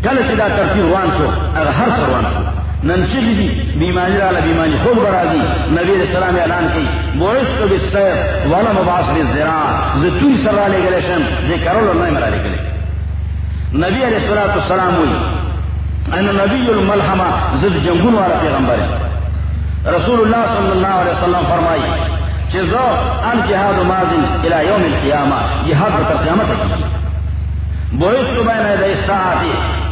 A: کل چدا ترتیب روان شو اگر ہر روان شو. نن دی بیمانی را بیمانی خود برا دی. نبی علیہ السلام اعلان کی بوئست بالسیف ولا مباس بالزراع زتوی سر را لے گلے شم، زی کرول اور نئے مرا لے گلے. نبی علیہ السلام السلام ہوئی ان نبی الملحمہ، زد جنگون والا پیغمبر رسول اللہ صلی اللہ علیہ وسلم فرمائی چیزو ان جہاد ماضی الى یوم القیامہ جہاد پر قیامت کی بوئست بین یدی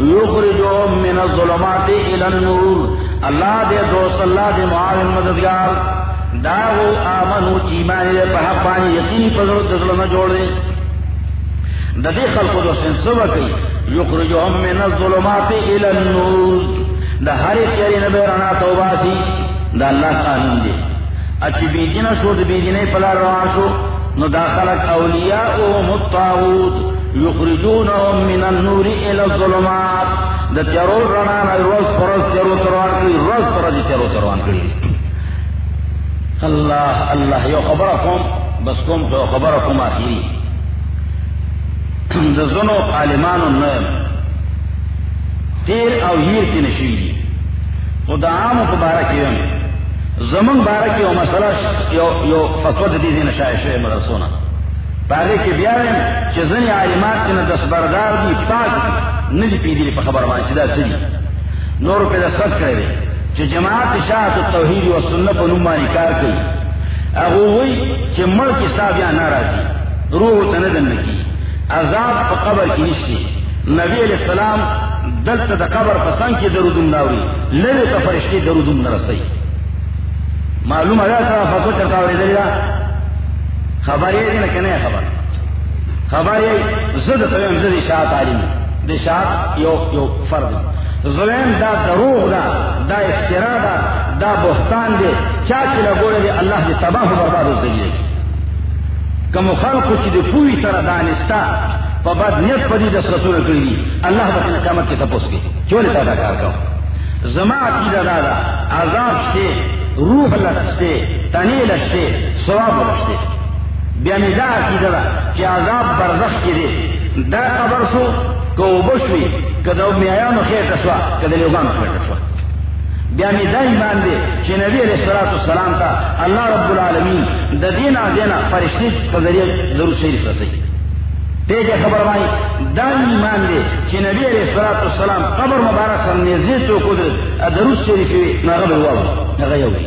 A: یخرجوهم من الظلمات الى النور. اللہ دے دوست، اللہ دے معاون مددگار. داو آمنو چیمانی دے پہا پانی یقینی پذر دزلنا جوڑ دے. دا دے خلقو دو سنسو کی یخرجوهم من الظلمات الى النور. دا ہر ایک نبی رانا توباسی دا اللہ قانون دے. اچھی بیدینا شو دا بیدینا پلا روان شو. نو دا خلق اولیاء او متاغود یخرجونهم من النور الى الظلمات. دا تیرول رنانا روز پرز تیرو تروان کری روز پرز تیرو تروان کری اللہ اللہ یو خبرکم بس کم تو خبرکم آخری دا زنو عالمان و النیم تیر او ہیر کی نشوی خدا عام کو بارکی یم. زمن بارکی و مسئلہ یو, یو فتوہ دیدی نشائشو مدرسونا پاگے کے بیارن چیزنی عالمات چینا دس بردار دی پاک ندی پیدی پا خبر مان چیدہ سری نور پہ دا صد کرے چی جماعت شاہت التوحید و سنت و نمانی کار کئی اگو ہوئی چی ملک صاحب یا ناراضی روح تندن نکی عذاب پا قبر کی نشتی نبی علیہ السلام دلتا دا قبر پسان کی درودن ناوری لرے تا فرشتی درودن نرسی معلوم ہے تا فتو چرتا وری دلیلا خبر یہ دی نکنے خبر؟ خبر یہ زد تویم زد اشاعت عالمی دی اشاعت یو یو فرد ظلم دا دروغ دا دا افترا دا دا بہتان دے۔ چاچی لگوڑے دے، اللہ دی تباہ برباد ہو سکی دے۔ کم خلقو چی دی پوی سر دانستا پا بعد نیت پا دی دس رسول کری دی۔ اللہ بکن قیامت کی تپوس کے چولی تا دا کار کرو زما عقیدہ دا دا، عذاب شتے، روح لشتے تنی لشتے ثواب لشتے بیانی دا عقیدہ دا چی عذاب برزخ کی دے دا قبر سو کو بشوی کدو میایانو خیر تشوا کدو لیوگانو خیر تشوا بیانی دا ایمان دے چی نبی علیہ السلام تا اللہ رب العالمین دا دینا دینا فرشتی کا ذریعہ ضرور شریف رسی تیجے خبر مائی دا ایمان دے چی نبی علیہ السلام قبر مبارک سر نیزید تو قدر دروس شریفی نغب ہوا نغب ہوئی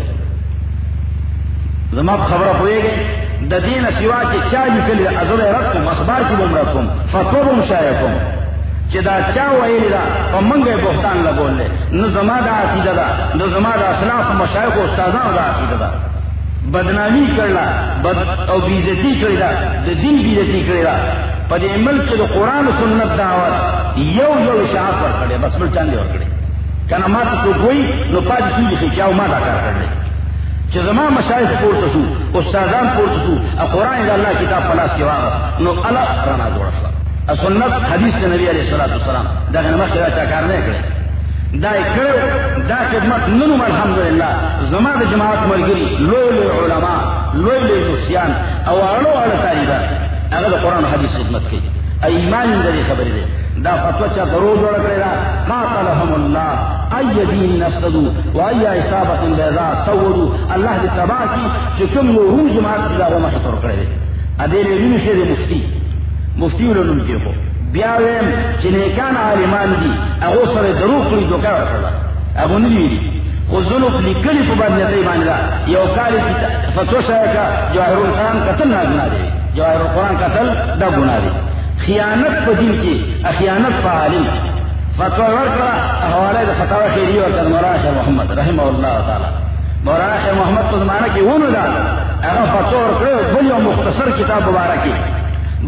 A: زمان خبر ہوئے گئے دا دین سوا کی چاہی کلی ازل رکھم اخبار کی بم رکھم فتوبم شایکم چدا چا ویلی دا پا منگے بہتان لگول لے نظما دا عقیدہ دا نظما دا اسلاف مشایخ و استازان دا عقیدہ دا بدنامی کرلا بد او بیزتی کرلا دا دین بیزتی کرلا پا دے ملک دا قرآن و سنت دعوت یو یو اشعاف پر کردے بس مل چاندے اور کردے کنا ما تا تو کوئی نو پا جی سوجی خیچاو ما دا کار کردے چه زمان مشایخ پورتا سو استازان پورتا سو ا قرآن دا اللہ کتاب پلاس کے واقع. نو اللہ رانا دوڑا شلا سنت حدیث سے نبی علیہ الصلوۃ والسلام. دا نہ مخ چا کار نہیں کرے. دا کرے دا خدمت ننو الحمدللہ. زما د جماعت مرګری لوی لوی علماء، لوی لوی مسیان او اړو اړه تاریخ. هغه قرآن حدیث خدمت کوي ایمان دې خبرې ده دا فتوا چا درو جوړ کړی دا قاتلهم الله ای دین نفسدو و ای اصابت بیضاء سودو الله دې تبا کی چې کوم نور جماعت دا مخ تور کړی ا دې لري شه مفتی۔ مفتی علوم کی ہو۔ بیاویم چنیکان عالمان دی اغو سر درو دروخ لی دوکا رکھلا اغو ندی دی۔ خزنو لکلی پو بعد نتی مانگا یو کالی فتو شایکا جواہر القرآن قتل نا گنا دے۔ جواہر القرآن قتل دا گنا دے۔ خیانت پا دین کی اخیانت پا عالم. فتو ورکلا احوالے دا فتاوہ خیری ورکا مولانا شیخ محمد رحمہ اللہ تعالی. مولانا شیخ محمد پا زمانہ کی ونو دا، اغا فتو ورکلا بلیو مختصر کتاب مبارکی.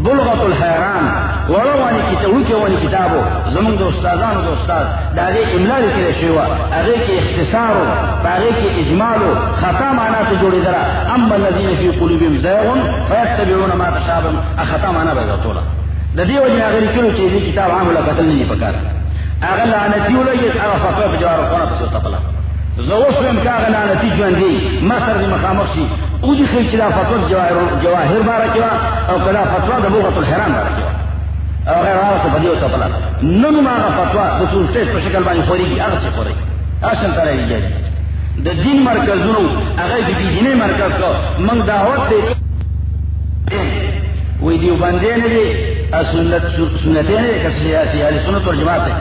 A: بلغت الحیران ولو وانی کتابو کے وانی کتابو. زمان دو استادان دو استاد، دا اگے املا لکھے شیوا. اگے کے اختصارو اگے کے اجمالو. خطا معنی تو جوڑی درا. اما الذین فی قلوبهم زیغن فیتبعون ما تشابه خطا معنی بگا تولا دا دیو اگر کلو چیزی کتاب عام لکتل نہیں پکار. اگر لعنتی لعنتیو لگی اگر فتوہ بجوار قونا پسیو تپلا زوسم کا غلانتی جوندی مصر دی مخامخ شي، او دي خي چلا فتوا جواهر جواهر بارا کوا او کلا فتوا د بوغه الحرام بارا کوا او غیر هغه څه بدیو ته پلا نن ما فتوا خصوص ته په شکل باندې خوريږي هغه څه خوري اصل ترې یې د دین مرکزونو، هغه د دیني مرکز کو من دعوت دی. وی دیو باندې نه دی سنت سنتیں نے کسی ایسی سنت اور جماعت ہے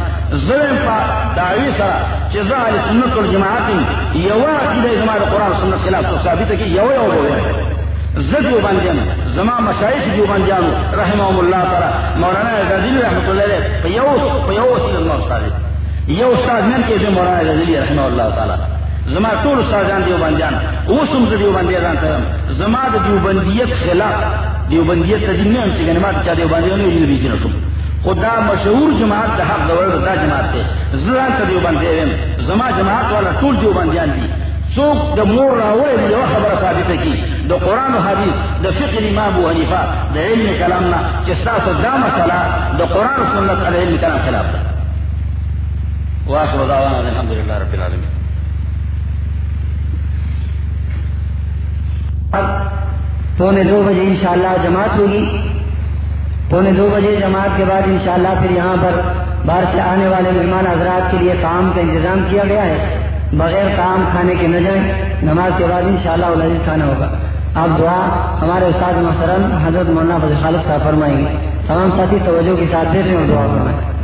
A: ظلم پا دعوی سرا چیزا اہل سنت اور جماعت ہیں۔ یو عقیدہ زمان قرآن سنت خلاف تو ثابت ہے کہ یو یو بولے زد جو بندیان زمان مشایخ جو بندیان رحمهم اللہ تعالی۔ مولانا غزالی رحمت اللہ علیہ پیوس پیوس اللہ استاد یو استاد من کے جو مولانا غزالی رحمہ اللہ تعالی۔ زما ټول استادان دیو بندیان اوسم دیو بندیان ته زما دیو بندیت خلاف دیوبندیت تدین نہیں ہم سے گنمات چاہ دیوبندیوں نے یہ بھی نہ خدا مشہور جماعت دا حق دور دا جماعت تے. زران تا دیوبند دے زما جماعت والا طول دیوبندیان دی. سوک دا مور راوے دی وہ خبر ثابت کی. دا قرآن و حدیث، دا فقہ امام ابو حنیفہ، دا علم کلامنا چستا سا دا مسئلہ، دا قرآن و سنت علی علم کلام خلاف دا. واخر دعوانا الحمدللہ رب العالمین.
B: پونے دو بجے انشاءاللہ جماعت ہوگی۔ پونے دو بجے جماعت کے بعد انشاءاللہ پھر یہاں پر باہر سے آنے والے مہمان حضرات کے لیے کام کا انتظام کیا گیا ہے۔ بغیر کام کھانے کے نہ جائیں، نماز کے بعد انشاءاللہ شاء اللہ کھانا ہوگا۔ آپ دعا ہمارے استاد محترم حضرت مولانا فضل خالد صاحب فرمائیں گے۔ تمام ساتھی توجہ کے ساتھ دیتے ہیں اور دعا فرمائیں۔